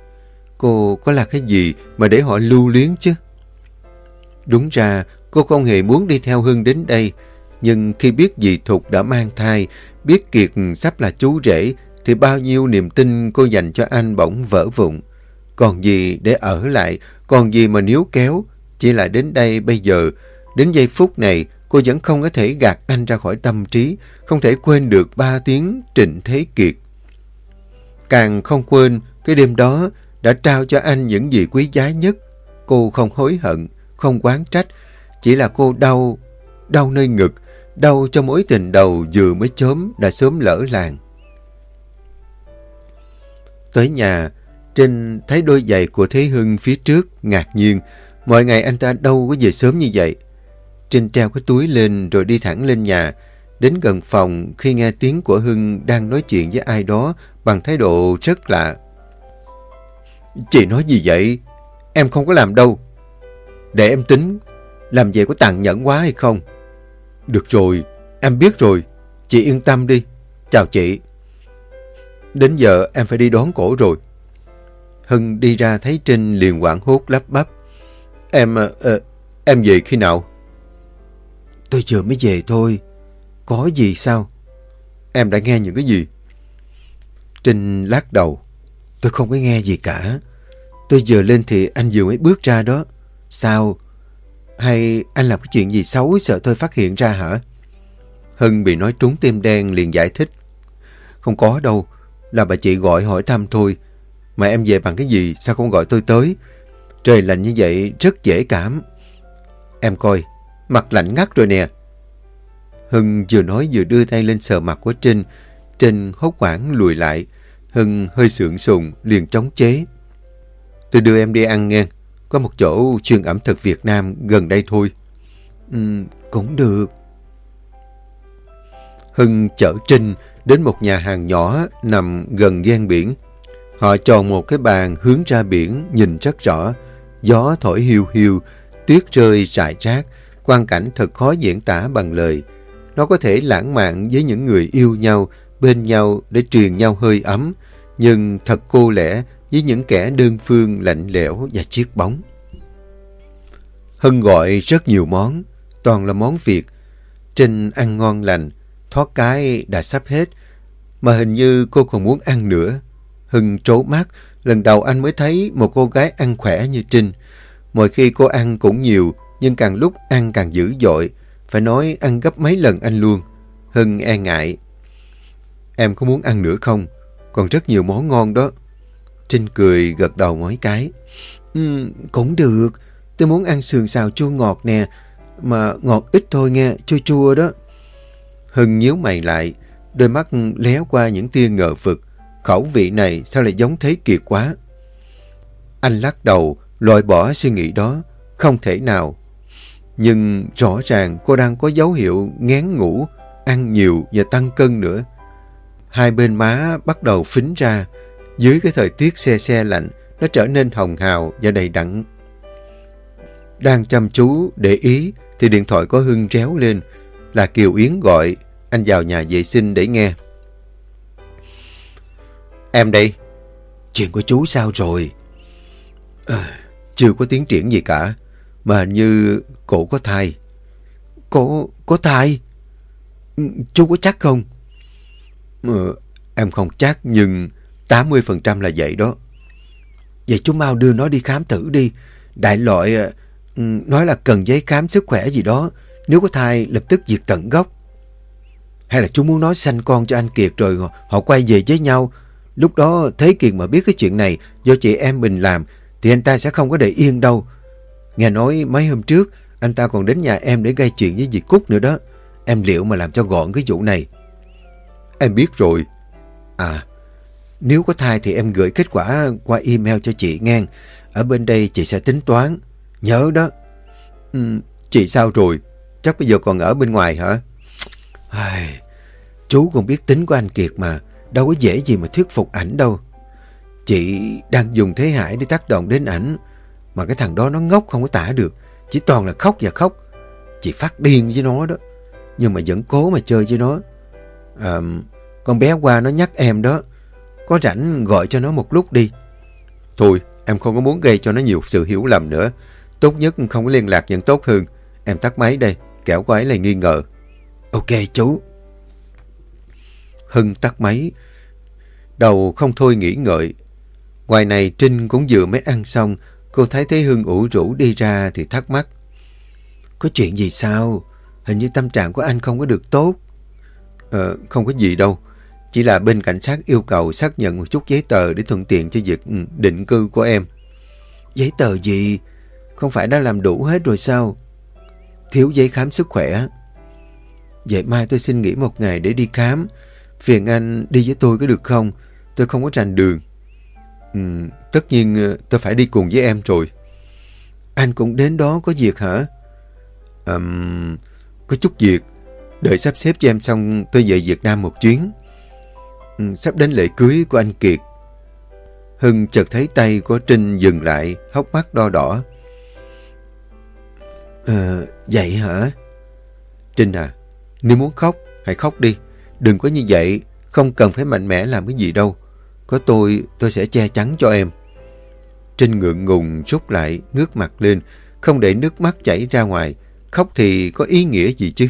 Cô có là cái gì mà để họ lưu luyến chứ? Đúng ra, cô không hề muốn đi theo Hưng đến đây. Nhưng khi biết dì Thục đã mang thai, biết Kiệt sắp là chú rể, thì bao nhiêu niềm tin cô dành cho anh bỗng vỡ vụn. Còn gì để ở lại, còn gì mà níu kéo. Chỉ là đến đây bây giờ, đến giây phút này, cô vẫn không có thể gạt anh ra khỏi tâm trí, không thể quên được ba tiếng Trịnh Thế Kiệt. Càng không quên, cái đêm đó đã trao cho anh những gì quý giá nhất. Cô không hối hận, không quán trách, chỉ là cô đau, đau nơi ngực, đau cho mối tình đầu vừa mới chớm đã sớm lỡ làng. Tới nhà, Trinh thấy đôi giày của Thế Hưng phía trước, ngạc nhiên. Mọi ngày anh ta đâu có về sớm như vậy. Trinh treo cái túi lên rồi đi thẳng lên nhà. Đến gần phòng khi nghe tiếng của Hưng đang nói chuyện với ai đó bằng thái độ rất lạ. Chị nói gì vậy? Em không có làm đâu. Để em tính, làm vậy có tàn nhẫn quá hay không? Được rồi, em biết rồi. Chị yên tâm đi. Chào chị. Đến giờ em phải đi đón cổ rồi. Hưng đi ra thấy Trinh liền quảng hốt lắp bắp. Em, uh, em về khi nào? Tôi vừa mới về thôi. Có gì sao? Em đã nghe những cái gì? Trinh lắc đầu. Tôi không có nghe gì cả. Tôi vừa lên thì anh vừa mới bước ra đó. Sao? Hay anh làm cái chuyện gì xấu sợ tôi phát hiện ra hả? Hưng bị nói trúng tim đen liền giải thích. Không có đâu. Là bà chị gọi hỏi thăm thôi. Mà em về bằng cái gì sao không gọi tôi tới? Trời lạnh như vậy rất dễ cảm. Em coi, mặt lạnh ngắt rồi nè. Hưng vừa nói vừa đưa tay lên sờ mặt của Trinh. Trinh hốt quảng lùi lại. Hưng hơi sượng sùng, liền chống chế. Tôi đưa em đi ăn nghe. Có một chỗ chuyên ẩm thực Việt Nam gần đây thôi. Ừ, cũng được. Hưng chở Trinh đến một nhà hàng nhỏ nằm gần gian biển. Họ chọn một cái bàn hướng ra biển nhìn rất rõ. Gió thổi hiu hiu, tuyết rơi rải rác, quang cảnh thật khó diễn tả bằng lời. Nó có thể lãng mạn với những người yêu nhau, bên nhau để truyền nhau hơi ấm, nhưng thật cô lẻ với những kẻ đơn phương lạnh lẽo và chiếc bóng. Hân gọi rất nhiều món, toàn là món Việt. Trinh ăn ngon lành, thoát cái đã sắp hết, mà hình như cô còn muốn ăn nữa. Hưng trố mắt, lần đầu anh mới thấy một cô gái ăn khỏe như Trinh. Mỗi khi cô ăn cũng nhiều, nhưng càng lúc ăn càng dữ dội. Phải nói ăn gấp mấy lần anh luôn. Hưng e ngại. Em có muốn ăn nữa không? Còn rất nhiều món ngon đó. Trinh cười gật đầu mấy cái. Ừ, cũng được. Tôi muốn ăn sườn xào chua ngọt nè. Mà ngọt ít thôi nghe, chua chua đó. Hưng nhíu mày lại, đôi mắt léo qua những tia ngờ vực. Khẩu vị này sao lại giống Thế Kiệt quá? Anh lắc đầu, loại bỏ suy nghĩ đó. Không thể nào. Nhưng rõ ràng cô đang có dấu hiệu ngán ngủ, ăn nhiều và tăng cân nữa. Hai bên má bắt đầu phính ra. Dưới cái thời tiết xe xe lạnh, nó trở nên hồng hào và đầy đặn. Đang chăm chú, để ý, thì điện thoại có hưng réo lên. Là Kiều Yến gọi, anh vào nhà vệ sinh để nghe. Em đây. Chuyện của chú sao rồi? À, chưa có tiến triển gì cả. Mà hình như cổ có thai. Cổ có thai? Ừ, chú có chắc không? Ừ, em không chắc nhưng 80% là vậy đó. Vậy chú mau đưa nó đi khám thử đi. Đại loại ờ, ừ, nói là cần giấy khám sức khỏe gì đó. Nếu có thai lập tức diệt tận gốc. Hay là chú muốn nói sanh con cho anh Kiệt rồi họ quay về với nhau. Lúc đó Thế Kiệt mà biết cái chuyện này do chị em mình làm thì anh ta sẽ không có để yên đâu. Nghe nói mấy hôm trước anh ta còn đến nhà em để gây chuyện với dì Cúc nữa đó. Em liệu mà làm cho gọn cái vụ này. Em biết rồi. À, nếu có thai thì em gửi kết quả qua email cho chị ngang. Ở bên đây chị sẽ tính toán. Nhớ đó. Ừ, chị sao rồi? Chắc bây giờ còn ở bên ngoài hả? Ai, chú còn biết tính của anh Kiệt mà. Đâu có dễ gì mà thuyết phục ảnh đâu. Chị đang dùng thế hải để tác động đến ảnh. Mà cái thằng đó nó ngốc không có tả được. Chỉ toàn là khóc và khóc. Chị phát điên với nó đó. Nhưng mà vẫn cố mà chơi với nó. À, con bé qua nó nhắc em đó. Có rảnh gọi cho nó một lúc đi. Thôi, em không có muốn gây cho nó nhiều sự hiểu lầm nữa. Tốt nhất không có liên lạc vẫn tốt hơn. Em tắt máy đây, kẻo cô ấy lại nghi ngờ. Ok chú. Hưng tắt máy. Đầu không thôi nghĩ ngợi. Ngoài này Trinh cũng vừa mới ăn xong. Cô thấy thấy Hưng ủ rũ đi ra thì thắc mắc. Có chuyện gì sao? Hình như tâm trạng của anh không có được tốt. Ờ, không có gì đâu. Chỉ là bên cảnh sát yêu cầu xác nhận một chút giấy tờ để thuận tiện cho việc ừ, định cư của em. Giấy tờ gì? Không phải đã làm đủ hết rồi sao? Thiếu giấy khám sức khỏe. Vậy mai tôi xin nghỉ một ngày để đi khám. Phiền anh đi với tôi có được không? Tôi không có rành đường. Ừ, tất nhiên ờ, tôi phải đi cùng với em rồi. Anh cũng đến đó có việc hả? Um, có chút việc. Đợi sắp xếp cho em xong tôi về Việt Nam một chuyến. Um, sắp đến lễ cưới của anh Kiệt. Hưng chợt thấy tay của Trinh dừng lại, hốc mắt đo đỏ. Ờ, vậy hả? Trinh à, nếu muốn khóc, hãy khóc đi. Đừng có như vậy, không cần phải mạnh mẽ làm cái gì đâu. Có tôi, tôi sẽ che chắn cho em. Trinh ngượng ngùng rút lại, ngước mặt lên, không để nước mắt chảy ra ngoài. Khóc thì có ý nghĩa gì chứ?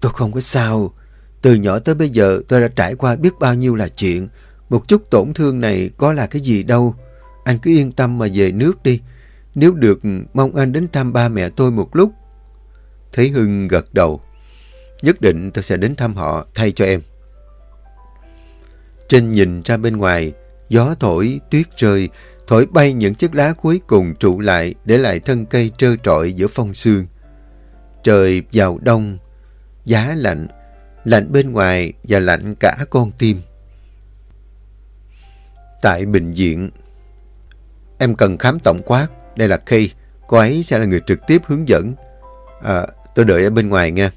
Tôi không có sao. Từ nhỏ tới bây giờ tôi đã trải qua biết bao nhiêu là chuyện. Một chút tổn thương này có là cái gì đâu. Anh cứ yên tâm mà về nước đi. Nếu được, mong anh đến thăm ba mẹ tôi một lúc. Thấy Hưng gật đầu. Nhất định tôi sẽ đến thăm họ thay cho em. Trinh nhìn ra bên ngoài, gió thổi, tuyết rơi, thổi bay những chiếc lá cuối cùng trụ lại để lại thân cây trơ trọi giữa phong sương. Trời vào đông, giá lạnh, lạnh bên ngoài và lạnh cả con tim. Tại bệnh viện, em cần khám tổng quát. Đây là Kay, cô ấy sẽ là người trực tiếp hướng dẫn. À, tôi đợi ở bên ngoài nha.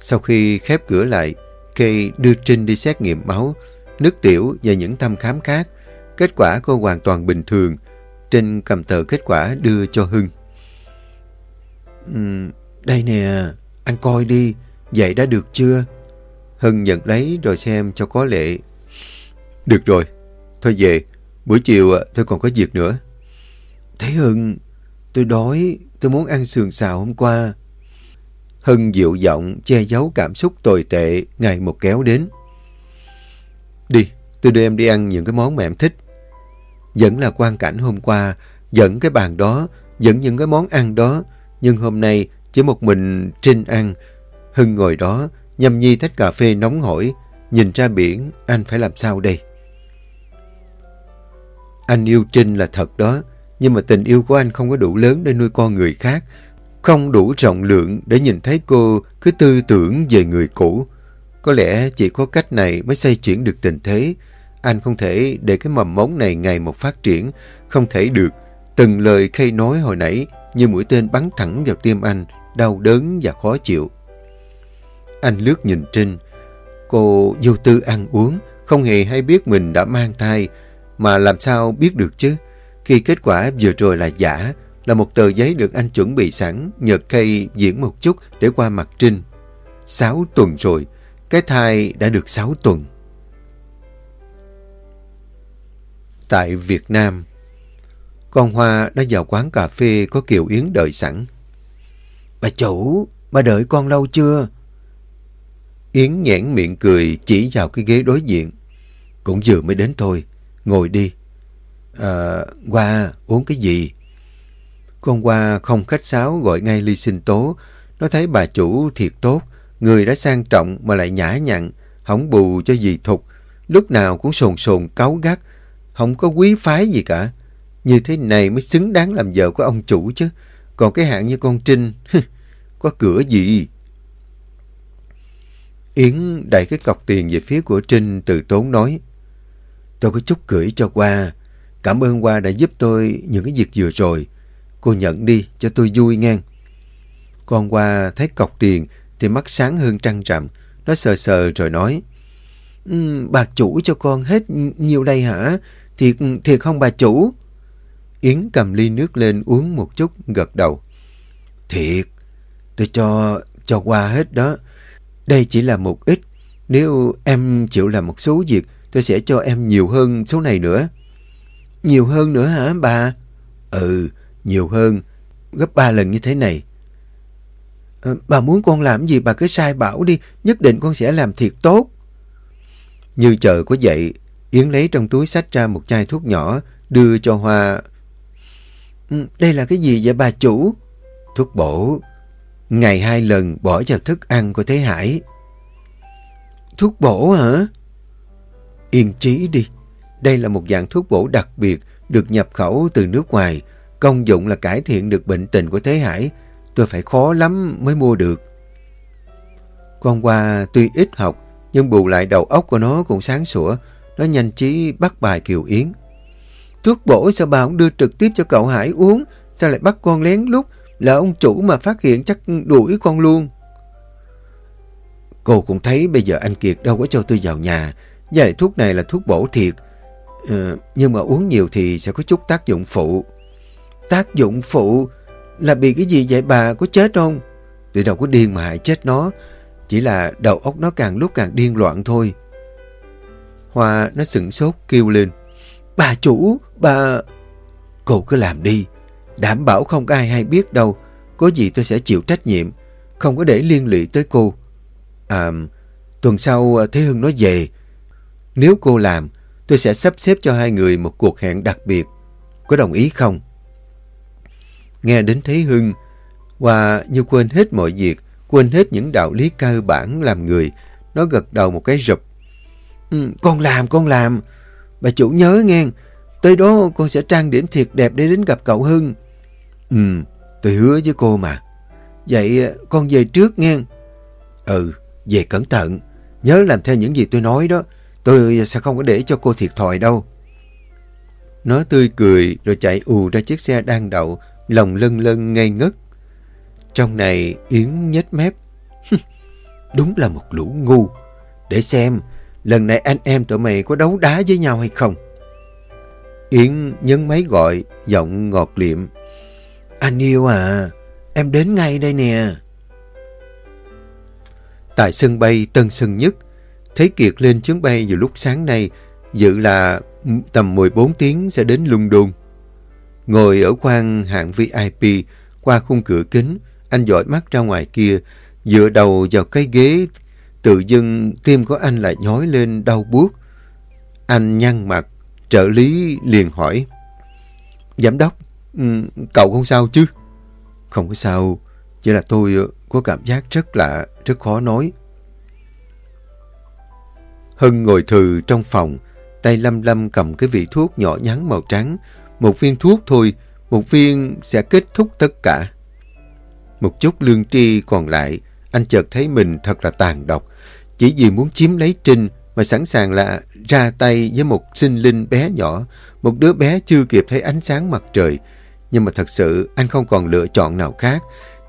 Sau khi khép cửa lại, Kay đưa Trinh đi xét nghiệm máu, nước tiểu và những thăm khám khác. Kết quả cô hoàn toàn bình thường. Trinh cầm tờ kết quả đưa cho Hưng. Uhm, đây nè, anh coi đi, vậy đã được chưa? Hưng nhận lấy rồi xem cho có lệ. Được rồi, thôi về, buổi chiều à, tôi còn có việc nữa. Thế Hưng, tôi đói, tôi muốn ăn sườn xào hôm qua. Hưng dịu giọng che giấu cảm xúc tồi tệ ngày một kéo đến. Đi, tôi đưa em đi ăn những cái món mà em thích. Vẫn là quan cảnh hôm qua, vẫn cái bàn đó, vẫn những cái món ăn đó. Nhưng hôm nay chỉ một mình Trinh ăn. Hưng ngồi đó, nhâm nhi tách cà phê nóng hổi. Nhìn ra biển, anh phải làm sao đây? Anh yêu Trinh là thật đó. Nhưng mà tình yêu của anh không có đủ lớn để nuôi con người khác. Không đủ rộng lượng để nhìn thấy cô cứ tư tưởng về người cũ. Có lẽ chỉ có cách này mới xây chuyển được tình thế. Anh không thể để cái mầm mống này ngày một phát triển. Không thể được. Từng lời khay nói hồi nãy như mũi tên bắn thẳng vào tim anh, đau đớn và khó chịu. Anh lướt nhìn Trinh. Cô vô tư ăn uống, không hề hay biết mình đã mang thai, mà làm sao biết được chứ? Khi kết quả vừa rồi là giả, là một tờ giấy được anh chuẩn bị sẵn, nhờ cây diễn một chút để qua mặt Trinh. Sáu tuần rồi, cái thai đã được sáu tuần. Tại Việt Nam, con Hoa đã vào quán cà phê có Kiều Yến đợi sẵn. Bà chủ, bà đợi con lâu chưa? Yến nhãn miệng cười chỉ vào cái ghế đối diện. Cũng vừa mới đến thôi, ngồi đi. À, Hoa, uống cái gì? Con Hoa không khách sáo gọi ngay ly sinh tố. Nó thấy bà chủ thiệt tốt, người đã sang trọng mà lại nhã nhặn, không bù cho gì thục. Lúc nào cũng sồn sồn cáu gắt, không có quý phái gì cả. Như thế này mới xứng đáng làm vợ của ông chủ chứ. Còn cái hạng như con Trinh, có cửa gì? Yến đẩy cái cọc tiền về phía của Trinh từ tốn nói. Tôi có chút gửi cho qua. Cảm ơn qua đã giúp tôi những cái việc vừa rồi. Cô nhận đi cho tôi vui ngang. Con qua thấy cọc tiền thì mắt sáng hơn trăng rằm. Nó sờ sờ rồi nói. Um, bà chủ cho con hết nhiều đây hả? Thiệt, thiệt không bà chủ? Yến cầm ly nước lên uống một chút gật đầu. Thiệt, tôi cho cho qua hết đó. Đây chỉ là một ít. Nếu em chịu làm một số việc, tôi sẽ cho em nhiều hơn số này nữa. Nhiều hơn nữa hả bà? Ừ, nhiều hơn. Gấp ba lần như thế này. Ờ, bà muốn con làm gì bà cứ sai bảo đi. Nhất định con sẽ làm thiệt tốt. Như chờ có vậy, Yến lấy trong túi sách ra một chai thuốc nhỏ, đưa cho Hoa. Ừ, đây là cái gì vậy bà chủ? Thuốc bổ. Ngày hai lần bỏ vào thức ăn của Thế Hải. Thuốc bổ hả? Yên trí đi. Đây là một dạng thuốc bổ đặc biệt được nhập khẩu từ nước ngoài. Công dụng là cải thiện được bệnh tình của Thế Hải. Tôi phải khó lắm mới mua được. Con qua tuy ít học nhưng bù lại đầu óc của nó cũng sáng sủa. Nó nhanh trí bắt bài Kiều Yến. Thuốc bổ sao bà không đưa trực tiếp cho cậu Hải uống? Sao lại bắt con lén lúc? Là ông chủ mà phát hiện chắc đuổi con luôn. Cô cũng thấy bây giờ anh Kiệt đâu có cho tôi vào nhà. Và thuốc này là thuốc bổ thiệt. Ừ, nhưng mà uống nhiều thì sẽ có chút tác dụng phụ. Tác dụng phụ? Là bị cái gì vậy bà? Có chết không? Tôi đâu có điên mà hại chết nó. Chỉ là đầu óc nó càng lúc càng điên loạn thôi. Hoa nó sửng sốt kêu lên. Bà chủ, bà... Cô cứ làm đi. Đảm bảo không có ai hay biết đâu. Có gì tôi sẽ chịu trách nhiệm. Không có để liên lụy tới cô. À, tuần sau à, Thế Hưng nói về. Nếu cô làm, tôi sẽ sắp xếp cho hai người một cuộc hẹn đặc biệt. Có đồng ý không? Nghe đến thấy Hưng, Hòa như quên hết mọi việc, quên hết những đạo lý cơ bản làm người. Nó gật đầu một cái rụp. Ừ, con làm, con làm. Bà chủ nhớ nghe, tới đó con sẽ trang điểm thiệt đẹp để đến gặp cậu Hưng. Ừ, tôi hứa với cô mà. Vậy ờ, con về trước nghe. Ừ, về cẩn thận. Nhớ làm theo những gì tôi nói đó. Tôi ờ, sẽ không có để cho cô thiệt thòi đâu. Nó tươi cười rồi chạy ù ra chiếc xe đang đậu, lòng lân lân ngây ngất. Trong này Yến nhếch mép. Đúng là một lũ ngu. Để xem, lần này anh em tụi mày có đấu đá với nhau hay không? Yến nhấn máy gọi, giọng ngọt liệm. Anh yêu à, em đến ngay đây nè. Tại sân bay Tân Sơn Nhất, Thế Kiệt lên chuyến bay vào lúc sáng nay, dự là tầm 14 tiếng sẽ đến London. Ngồi ở khoang hạng VIP, qua khung cửa kính, anh dõi mắt ra ngoài kia, dựa đầu vào cái ghế, tự dưng tim của anh lại nhói lên đau buốt. Anh nhăn mặt, trợ lý liền hỏi. Giám đốc, ừ, cậu không sao chứ? Không có sao, chỉ là tôi có cảm giác rất lạ, rất khó nói. Hưng ngồi thừ trong phòng, tay lâm lâm cầm cái vị thuốc nhỏ nhắn màu trắng. Một viên thuốc thôi, một viên sẽ kết thúc tất cả. Một chút lương tri còn lại, anh chợt thấy mình thật là tàn độc. Chỉ vì muốn chiếm lấy Trinh mà sẵn sàng là ra tay với một sinh linh bé nhỏ, một đứa bé chưa kịp thấy ánh sáng mặt trời. Nhưng mà thật sự anh không còn lựa chọn nào khác.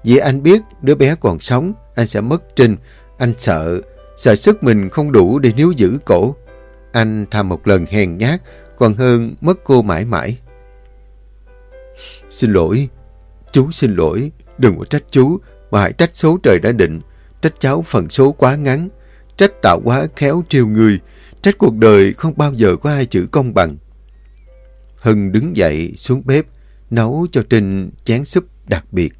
Vì anh biết đứa bé còn sống, anh sẽ mất Trinh. Anh sợ, sợ sức mình không đủ để níu giữ cổ. Anh tham một lần hèn nhát, còn hơn mất cô mãi mãi. Xin lỗi, chú xin lỗi, đừng có trách chú, mà hãy trách số trời đã định, trách cháu phần số quá ngắn, trách tạo quá khéo trêu người, trách cuộc đời không bao giờ có hai chữ công bằng. Hưng đứng dậy xuống bếp, nấu cho Trinh chén súp đặc biệt.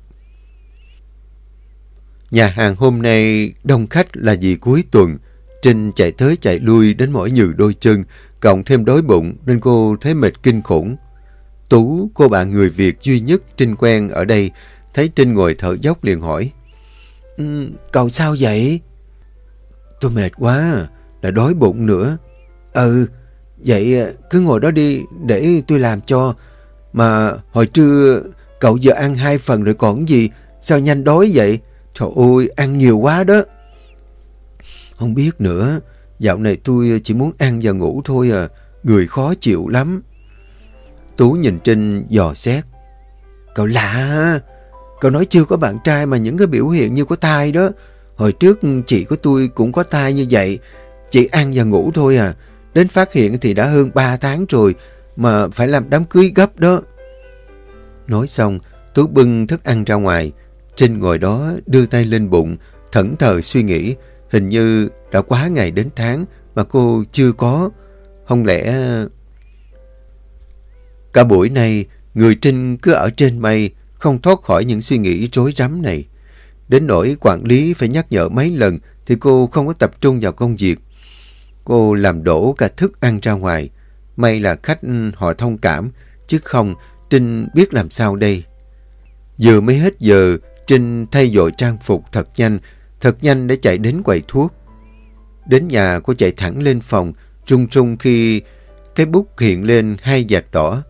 Nhà hàng hôm nay đông khách là vì cuối tuần. Trinh chạy tới chạy lui đến mỗi nhừ đôi chân, Cộng thêm đói bụng nên cô thấy mệt kinh khủng. Tú, cô bạn người Việt duy nhất Trinh quen ở đây, thấy Trinh ngồi thở dốc liền hỏi. Um, cậu sao vậy? Tôi mệt quá, là đói bụng nữa. Ừ, vậy cứ ngồi đó đi để tôi làm cho. Mà hồi trưa cậu giờ ăn hai phần rồi còn gì, sao nhanh đói vậy? Trời ơi, ăn nhiều quá đó. Không biết nữa, dạo này tôi chỉ muốn ăn và ngủ thôi à, người khó chịu lắm. Tú nhìn Trinh dò xét. Cậu lạ Cậu nói chưa có bạn trai mà những cái biểu hiện như có thai đó. Hồi trước chị của tôi cũng có thai như vậy. Chị ăn và ngủ thôi à. Đến phát hiện thì đã hơn 3 tháng rồi mà phải làm đám cưới gấp đó. Nói xong, Tú bưng thức ăn ra ngoài. Trinh ngồi đó đưa tay lên bụng, thẫn thờ suy nghĩ. Hình như đã quá ngày đến tháng mà cô chưa có. Không lẽ... Cả buổi nay, người Trinh cứ ở trên mây, không thoát khỏi những suy nghĩ rối rắm này. Đến nỗi quản lý phải nhắc nhở mấy lần thì cô không có tập trung vào công việc. Cô làm đổ cả thức ăn ra ngoài. May là khách họ thông cảm, chứ không Trinh biết làm sao đây. Vừa mới hết giờ, Trinh thay dội trang phục thật nhanh, thật nhanh để chạy đến quầy thuốc. Đến nhà cô chạy thẳng lên phòng, trung trung khi cái bút hiện lên hai vạch đỏ.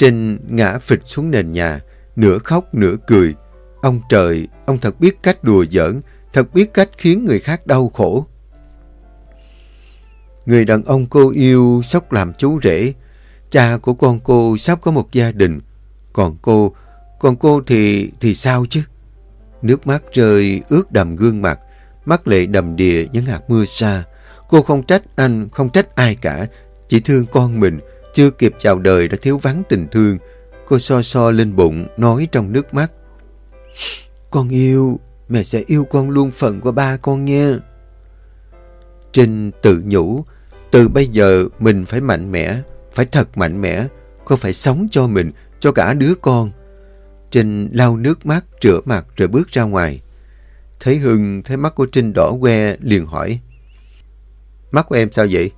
Trinh ngã phịch xuống nền nhà, nửa khóc nửa cười. Ông trời, ông thật biết cách đùa giỡn, thật biết cách khiến người khác đau khổ. Người đàn ông cô yêu sốc làm chú rể. Cha của con cô sắp có một gia đình. Còn cô, còn cô thì thì sao chứ? Nước mắt rơi ướt đầm gương mặt, mắt lệ đầm đìa những hạt mưa xa. Cô không trách anh, không trách ai cả, chỉ thương con mình, chưa kịp chào đời đã thiếu vắng tình thương. Cô so so lên bụng, nói trong nước mắt. Con yêu, mẹ sẽ yêu con luôn phận của ba con nha. Trinh tự nhủ, từ bây giờ mình phải mạnh mẽ, phải thật mạnh mẽ. Cô phải sống cho mình, cho cả đứa con. Trinh lau nước mắt, rửa mặt rồi bước ra ngoài. Thấy Hưng, thấy mắt của Trinh đỏ que, liền hỏi. Mắt của em sao vậy?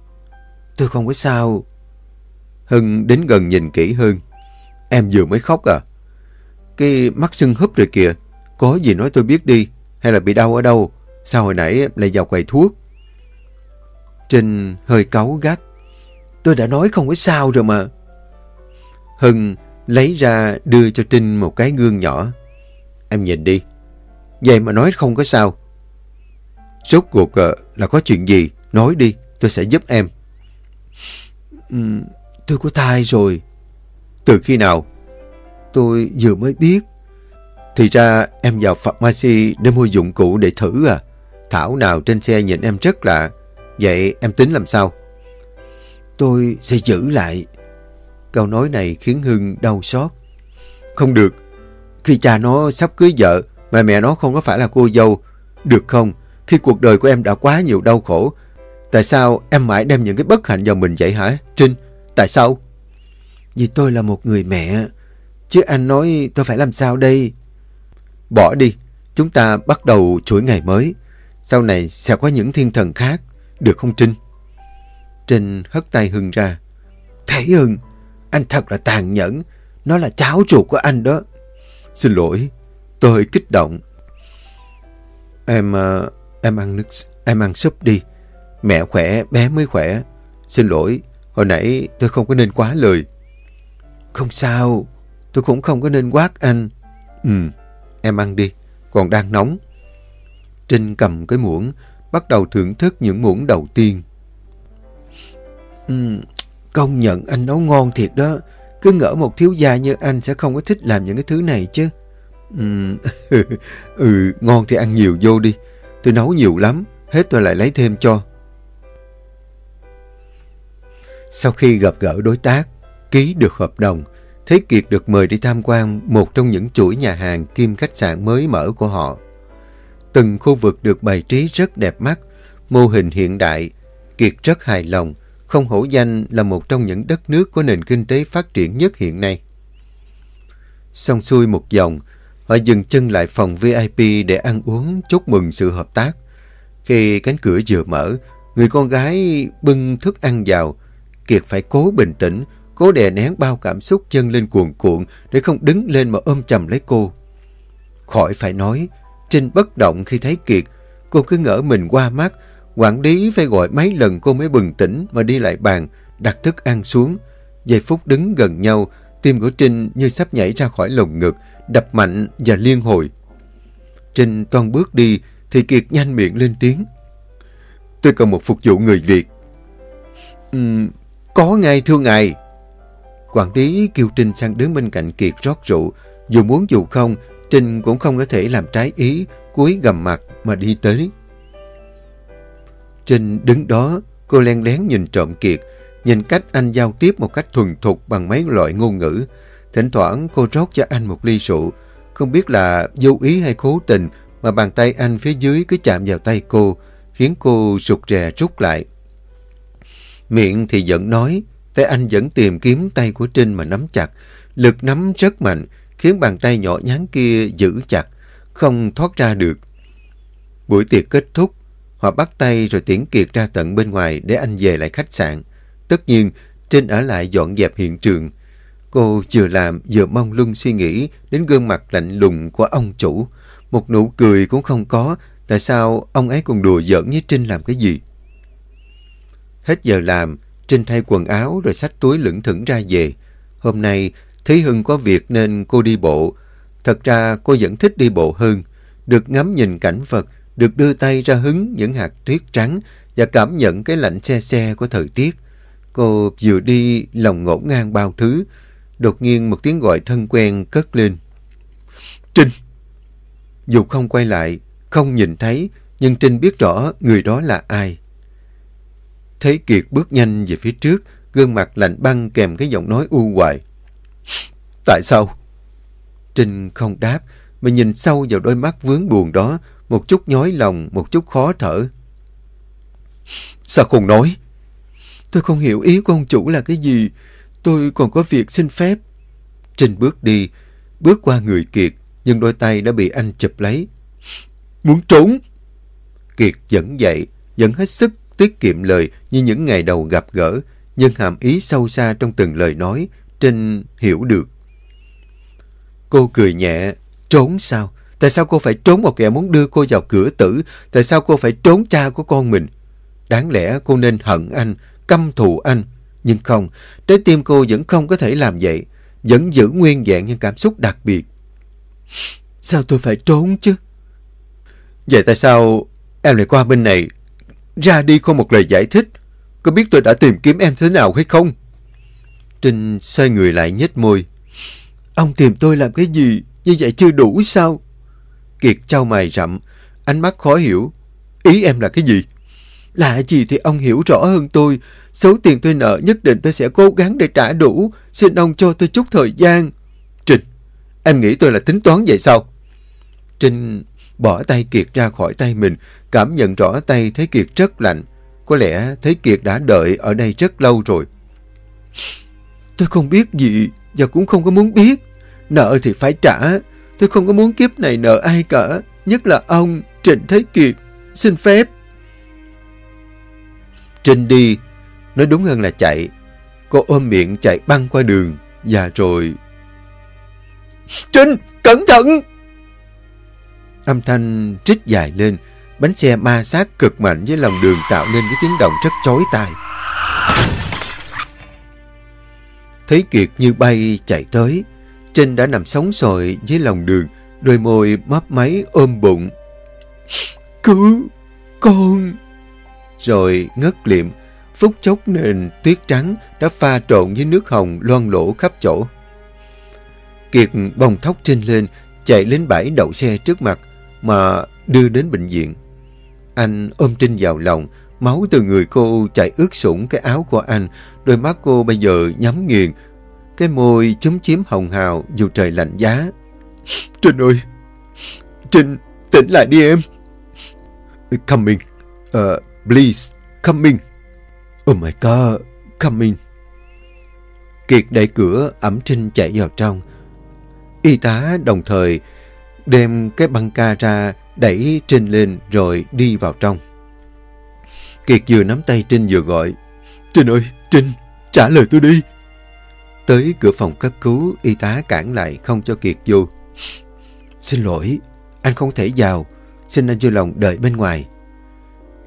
Tôi không có sao. Hưng đến gần nhìn kỹ hơn. Em vừa mới khóc à? Cái mắt sưng húp rồi kìa. Có gì nói tôi biết đi. Hay là bị đau ở đâu? Sao hồi nãy lại vào quầy thuốc? Trinh hơi cáu gắt. Tôi đã nói không có sao rồi mà. Hưng lấy ra đưa cho Trinh một cái gương nhỏ. Em nhìn đi. Vậy mà nói không có sao. Rốt cuộc ờ, là có chuyện gì? Nói đi, tôi sẽ giúp em. Uhm, tôi có thai rồi. Từ khi nào? Tôi vừa mới biết. Thì ra em vào pharmacy để mua dụng cụ để thử à. Thảo nào trên xe nhìn em rất lạ. Vậy em tính làm sao? Tôi sẽ giữ lại. Câu nói này khiến Hưng đau xót. Không được. Khi cha nó sắp cưới vợ mà mẹ nó không có phải là cô dâu. Được không? Khi cuộc đời của em đã quá nhiều đau khổ. Tại sao em mãi đem những cái bất hạnh vào mình vậy hả? Trinh, tại sao? Vì tôi là một người mẹ. Chứ anh nói tôi phải làm sao đây? Bỏ đi. Chúng ta bắt đầu chuỗi ngày mới. Sau này sẽ có những thiên thần khác. Được không Trinh? Trinh hất tay Hưng ra. thế Hưng, anh thật là tàn nhẫn. Nó là cháu ruột của anh đó. Xin lỗi, tôi hơi kích động. Em, ờ, em ăn nước, em ăn súp đi. Mẹ khỏe, bé mới khỏe. Xin lỗi, hồi nãy tôi không có nên quá lời. Không sao, tôi cũng không có nên quát anh. Ừ, em ăn đi, còn đang nóng. Trinh cầm cái muỗng, bắt đầu thưởng thức những muỗng đầu tiên. Ừ, công nhận anh nấu ngon thiệt đó. Cứ ngỡ một thiếu gia như anh sẽ không có thích làm những cái thứ này chứ. Ừ, ừ, ngon thì ăn nhiều vô đi. Tôi nấu nhiều lắm, hết tôi lại lấy thêm cho. Sau khi gặp gỡ đối tác, ký được hợp đồng, Thế Kiệt được mời đi tham quan một trong những chuỗi nhà hàng kim khách sạn mới mở của họ. Từng khu vực được bày trí rất đẹp mắt, mô hình hiện đại. Kiệt rất hài lòng, không hổ danh là một trong những đất nước có nền kinh tế phát triển nhất hiện nay. Xong xuôi một vòng, họ dừng chân lại phòng VIP để ăn uống chúc mừng sự hợp tác. Khi cánh cửa vừa mở, Người con gái bưng thức ăn vào. Kiệt phải cố bình tĩnh, cố đè nén bao cảm xúc chân lên cuồn cuộn để không đứng lên mà ôm chầm lấy cô. Khỏi phải nói, Trinh bất động khi thấy Kiệt. Cô cứ ngỡ mình qua mắt. Quản lý phải gọi mấy lần cô mới bừng tỉnh mà đi lại bàn, đặt thức ăn xuống. Giây phút đứng gần nhau, tim của Trinh như sắp nhảy ra khỏi lồng ngực, đập mạnh và liên hồi. Trinh toan bước đi thì Kiệt nhanh miệng lên tiếng. Tôi cần một phục vụ người Việt. Uhm, có ngay thưa ngài. Quản lý kêu Trinh sang đứng bên cạnh Kiệt rót rượu. Dù muốn dù không, Trinh cũng không có thể làm trái ý, cúi gầm mặt mà đi tới. Trinh đứng đó, cô len lén nhìn trộm Kiệt, nhìn cách anh giao tiếp một cách thuần thục bằng mấy loại ngôn ngữ. Thỉnh thoảng cô rót cho anh một ly rượu, không biết là vô ý hay cố tình mà bàn tay anh phía dưới cứ chạm vào tay cô, khiến cô sụt rè rút lại. Miệng thì vẫn nói, tay anh vẫn tìm kiếm tay của Trinh mà nắm chặt. Lực nắm rất mạnh, khiến bàn tay nhỏ nhắn kia giữ chặt, không thoát ra được. Buổi tiệc kết thúc, họ bắt tay rồi tiễn Kiệt ra tận bên ngoài để anh về lại khách sạn. Tất nhiên, Trinh ở lại dọn dẹp hiện trường. Cô vừa làm vừa mong lung suy nghĩ đến gương mặt lạnh lùng của ông chủ. Một nụ cười cũng không có, tại sao ông ấy còn đùa giỡn với Trinh làm cái gì? Hết giờ làm, Trinh thay quần áo rồi xách túi lững thững ra về. Hôm nay, Thí Hưng có việc nên cô đi bộ. Thật ra cô vẫn thích đi bộ hơn. Được ngắm nhìn cảnh vật, được đưa tay ra hứng những hạt tuyết trắng và cảm nhận cái lạnh xe xe của thời tiết. Cô vừa đi lòng ngổn ngang bao thứ. Đột nhiên một tiếng gọi thân quen cất lên. Trinh! Dù không quay lại, không nhìn thấy, nhưng Trinh biết rõ người đó là ai. Thấy Kiệt bước nhanh về phía trước, gương mặt lạnh băng kèm cái giọng nói u hoài. Tại sao? Trinh không đáp, mà nhìn sâu vào đôi mắt vướng buồn đó, một chút nhói lòng, một chút khó thở. Sao không nói? Tôi không hiểu ý của ông chủ là cái gì. Tôi còn có việc xin phép. Trinh bước đi, bước qua người Kiệt, nhưng đôi tay đã bị anh chụp lấy. Muốn trốn! Kiệt dẫn dậy, vẫn hết sức tiết kiệm lời như những ngày đầu gặp gỡ, nhưng hàm ý sâu xa trong từng lời nói, Trinh hiểu được. Cô cười nhẹ, trốn sao? Tại sao cô phải trốn một kẻ muốn đưa cô vào cửa tử? Tại sao cô phải trốn cha của con mình? Đáng lẽ cô nên hận anh, căm thù anh. Nhưng không, trái tim cô vẫn không có thể làm vậy. Vẫn giữ nguyên dạng những cảm xúc đặc biệt. Sao tôi phải trốn chứ? Vậy tại sao em lại qua bên này? Ra đi không một lời giải thích. Có biết tôi đã tìm kiếm em thế nào hay không? Trinh xoay người lại nhếch môi. Ông tìm tôi làm cái gì? Như vậy chưa đủ sao? Kiệt trao mày rậm, ánh mắt khó hiểu. Ý em là cái gì? Là gì thì ông hiểu rõ hơn tôi. Số tiền tôi nợ nhất định tôi sẽ cố gắng để trả đủ. Xin ông cho tôi chút thời gian. Trinh, em nghĩ tôi là tính toán vậy sao? Trinh bỏ tay Kiệt ra khỏi tay mình, cảm nhận rõ tay thấy Kiệt rất lạnh. Có lẽ thấy Kiệt đã đợi ở đây rất lâu rồi. Tôi không biết gì và cũng không có muốn biết. Nợ thì phải trả. Tôi không có muốn kiếp này nợ ai cả. Nhất là ông, Trịnh Thế Kiệt. Xin phép. Trinh đi. Nói đúng hơn là chạy. Cô ôm miệng chạy băng qua đường. Và rồi... Trinh! Cẩn thận! Âm thanh trích dài lên. Bánh xe ma sát cực mạnh với lòng đường tạo nên cái tiếng động rất chói tai. Thấy Kiệt như bay chạy tới. Trinh đã nằm sóng sồi dưới lòng đường, đôi môi mấp máy ôm bụng. Cứu con! Rồi ngất liệm, phút chốc nền tuyết trắng đã pha trộn với nước hồng loan lỗ khắp chỗ. Kiệt bồng thóc Trinh lên, chạy lên bãi đậu xe trước mặt mà đưa đến bệnh viện. Anh ôm Trinh vào lòng, máu từ người cô chạy ướt sũng cái áo của anh, đôi mắt cô bây giờ nhắm nghiền, cái môi chúm chiếm hồng hào dù trời lạnh giá. Trinh ơi! Trinh, tỉnh lại đi em! Coming! Uh, please, coming! Oh my god, coming! Kiệt đẩy cửa, ẩm Trinh chạy vào trong. Y tá đồng thời đem cái băng ca ra, đẩy Trinh lên rồi đi vào trong. Kiệt vừa nắm tay Trinh vừa gọi. Trinh ơi, Trinh, trả lời tôi đi. Tới cửa phòng cấp cứu, y tá cản lại không cho Kiệt vô. Xin lỗi, anh không thể vào. Xin anh vui lòng đợi bên ngoài.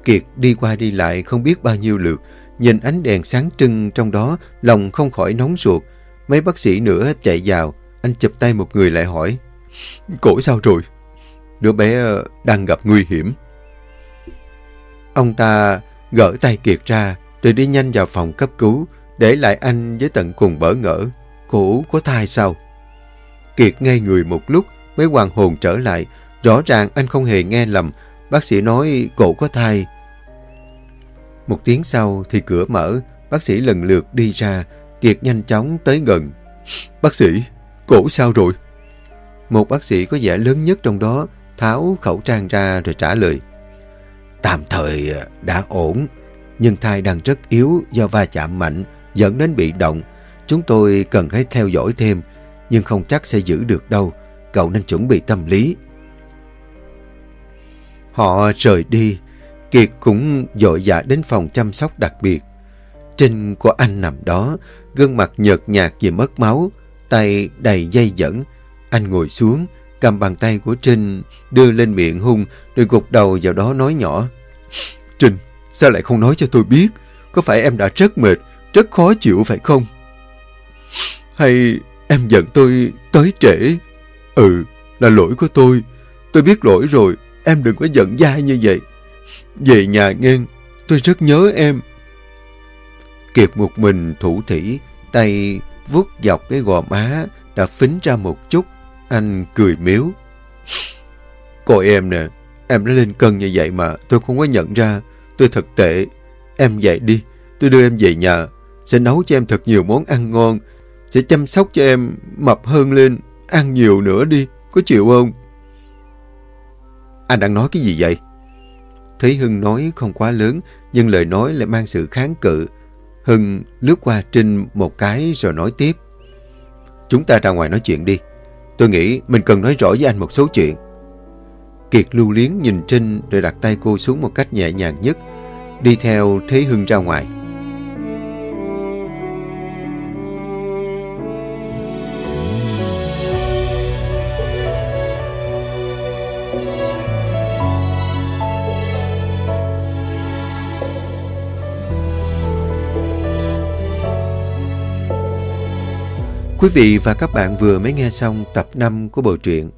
Kiệt đi qua đi lại không biết bao nhiêu lượt. Nhìn ánh đèn sáng trưng trong đó, lòng không khỏi nóng ruột. Mấy bác sĩ nữa chạy vào. Anh chụp tay một người lại hỏi. Cổ sao rồi? Đứa bé ờ, đang gặp nguy hiểm. Ông ta gỡ tay Kiệt ra, rồi đi nhanh vào phòng cấp cứu, để lại anh với tận cùng bỡ ngỡ. Cổ có thai sao? Kiệt ngay người một lúc mới hoàn hồn trở lại. Rõ ràng anh không hề nghe lầm. Bác sĩ nói cổ có thai. Một tiếng sau thì cửa mở. Bác sĩ lần lượt đi ra. Kiệt nhanh chóng tới gần. Bác sĩ, cổ sao rồi? Một bác sĩ có vẻ lớn nhất trong đó tháo khẩu trang ra rồi trả lời. Tạm thời à, đã ổn, nhưng thai đang rất yếu do va chạm mạnh dẫn đến bị động. Chúng tôi cần phải theo dõi thêm, nhưng không chắc sẽ giữ được đâu. Cậu nên chuẩn bị tâm lý. Họ rời đi. Kiệt cũng dội dạ đến phòng chăm sóc đặc biệt. Trinh của anh nằm đó, gương mặt nhợt nhạt vì mất máu, tay đầy dây dẫn. Anh ngồi xuống, cầm bàn tay của Trinh, đưa lên miệng hung, rồi gục đầu vào đó nói nhỏ. Trinh, sao lại không nói cho tôi biết? Có phải em đã rất mệt, rất khó chịu phải không? Hay em giận tôi tới trễ? Ừ, là lỗi của tôi. Tôi biết lỗi rồi, em đừng có giận dai như vậy. Về nhà nghe, tôi rất nhớ em. Kiệt một mình thủ thỉ, tay vuốt dọc cái gò má đã phính ra một chút. Anh cười miếu. Cô em nè, em đã lên cân như vậy mà tôi không có nhận ra. Tôi thật tệ. Em dậy đi, tôi đưa em về nhà. Sẽ nấu cho em thật nhiều món ăn ngon. Sẽ chăm sóc cho em mập hơn lên. Ăn nhiều nữa đi, có chịu không? Anh đang nói cái gì vậy? Thấy Hưng nói không quá lớn, nhưng lời nói lại mang sự kháng cự. Hưng lướt qua Trinh một cái rồi nói tiếp. Chúng ta ra ngoài nói chuyện đi. Tôi nghĩ mình cần nói rõ với anh một số chuyện. Kiệt lưu liếng nhìn Trinh rồi đặt tay cô xuống một cách nhẹ nhàng nhất, đi theo Thế Hưng ra ngoài. Quý vị và các bạn vừa mới nghe xong tập 5 của bộ truyện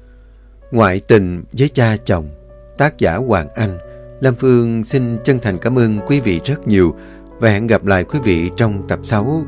Ngoại tình với cha chồng, Tác giả Hoàng Anh. Lam Phương xin chân thành cảm ơn quý vị rất nhiều Và hẹn gặp lại quý vị trong tập 6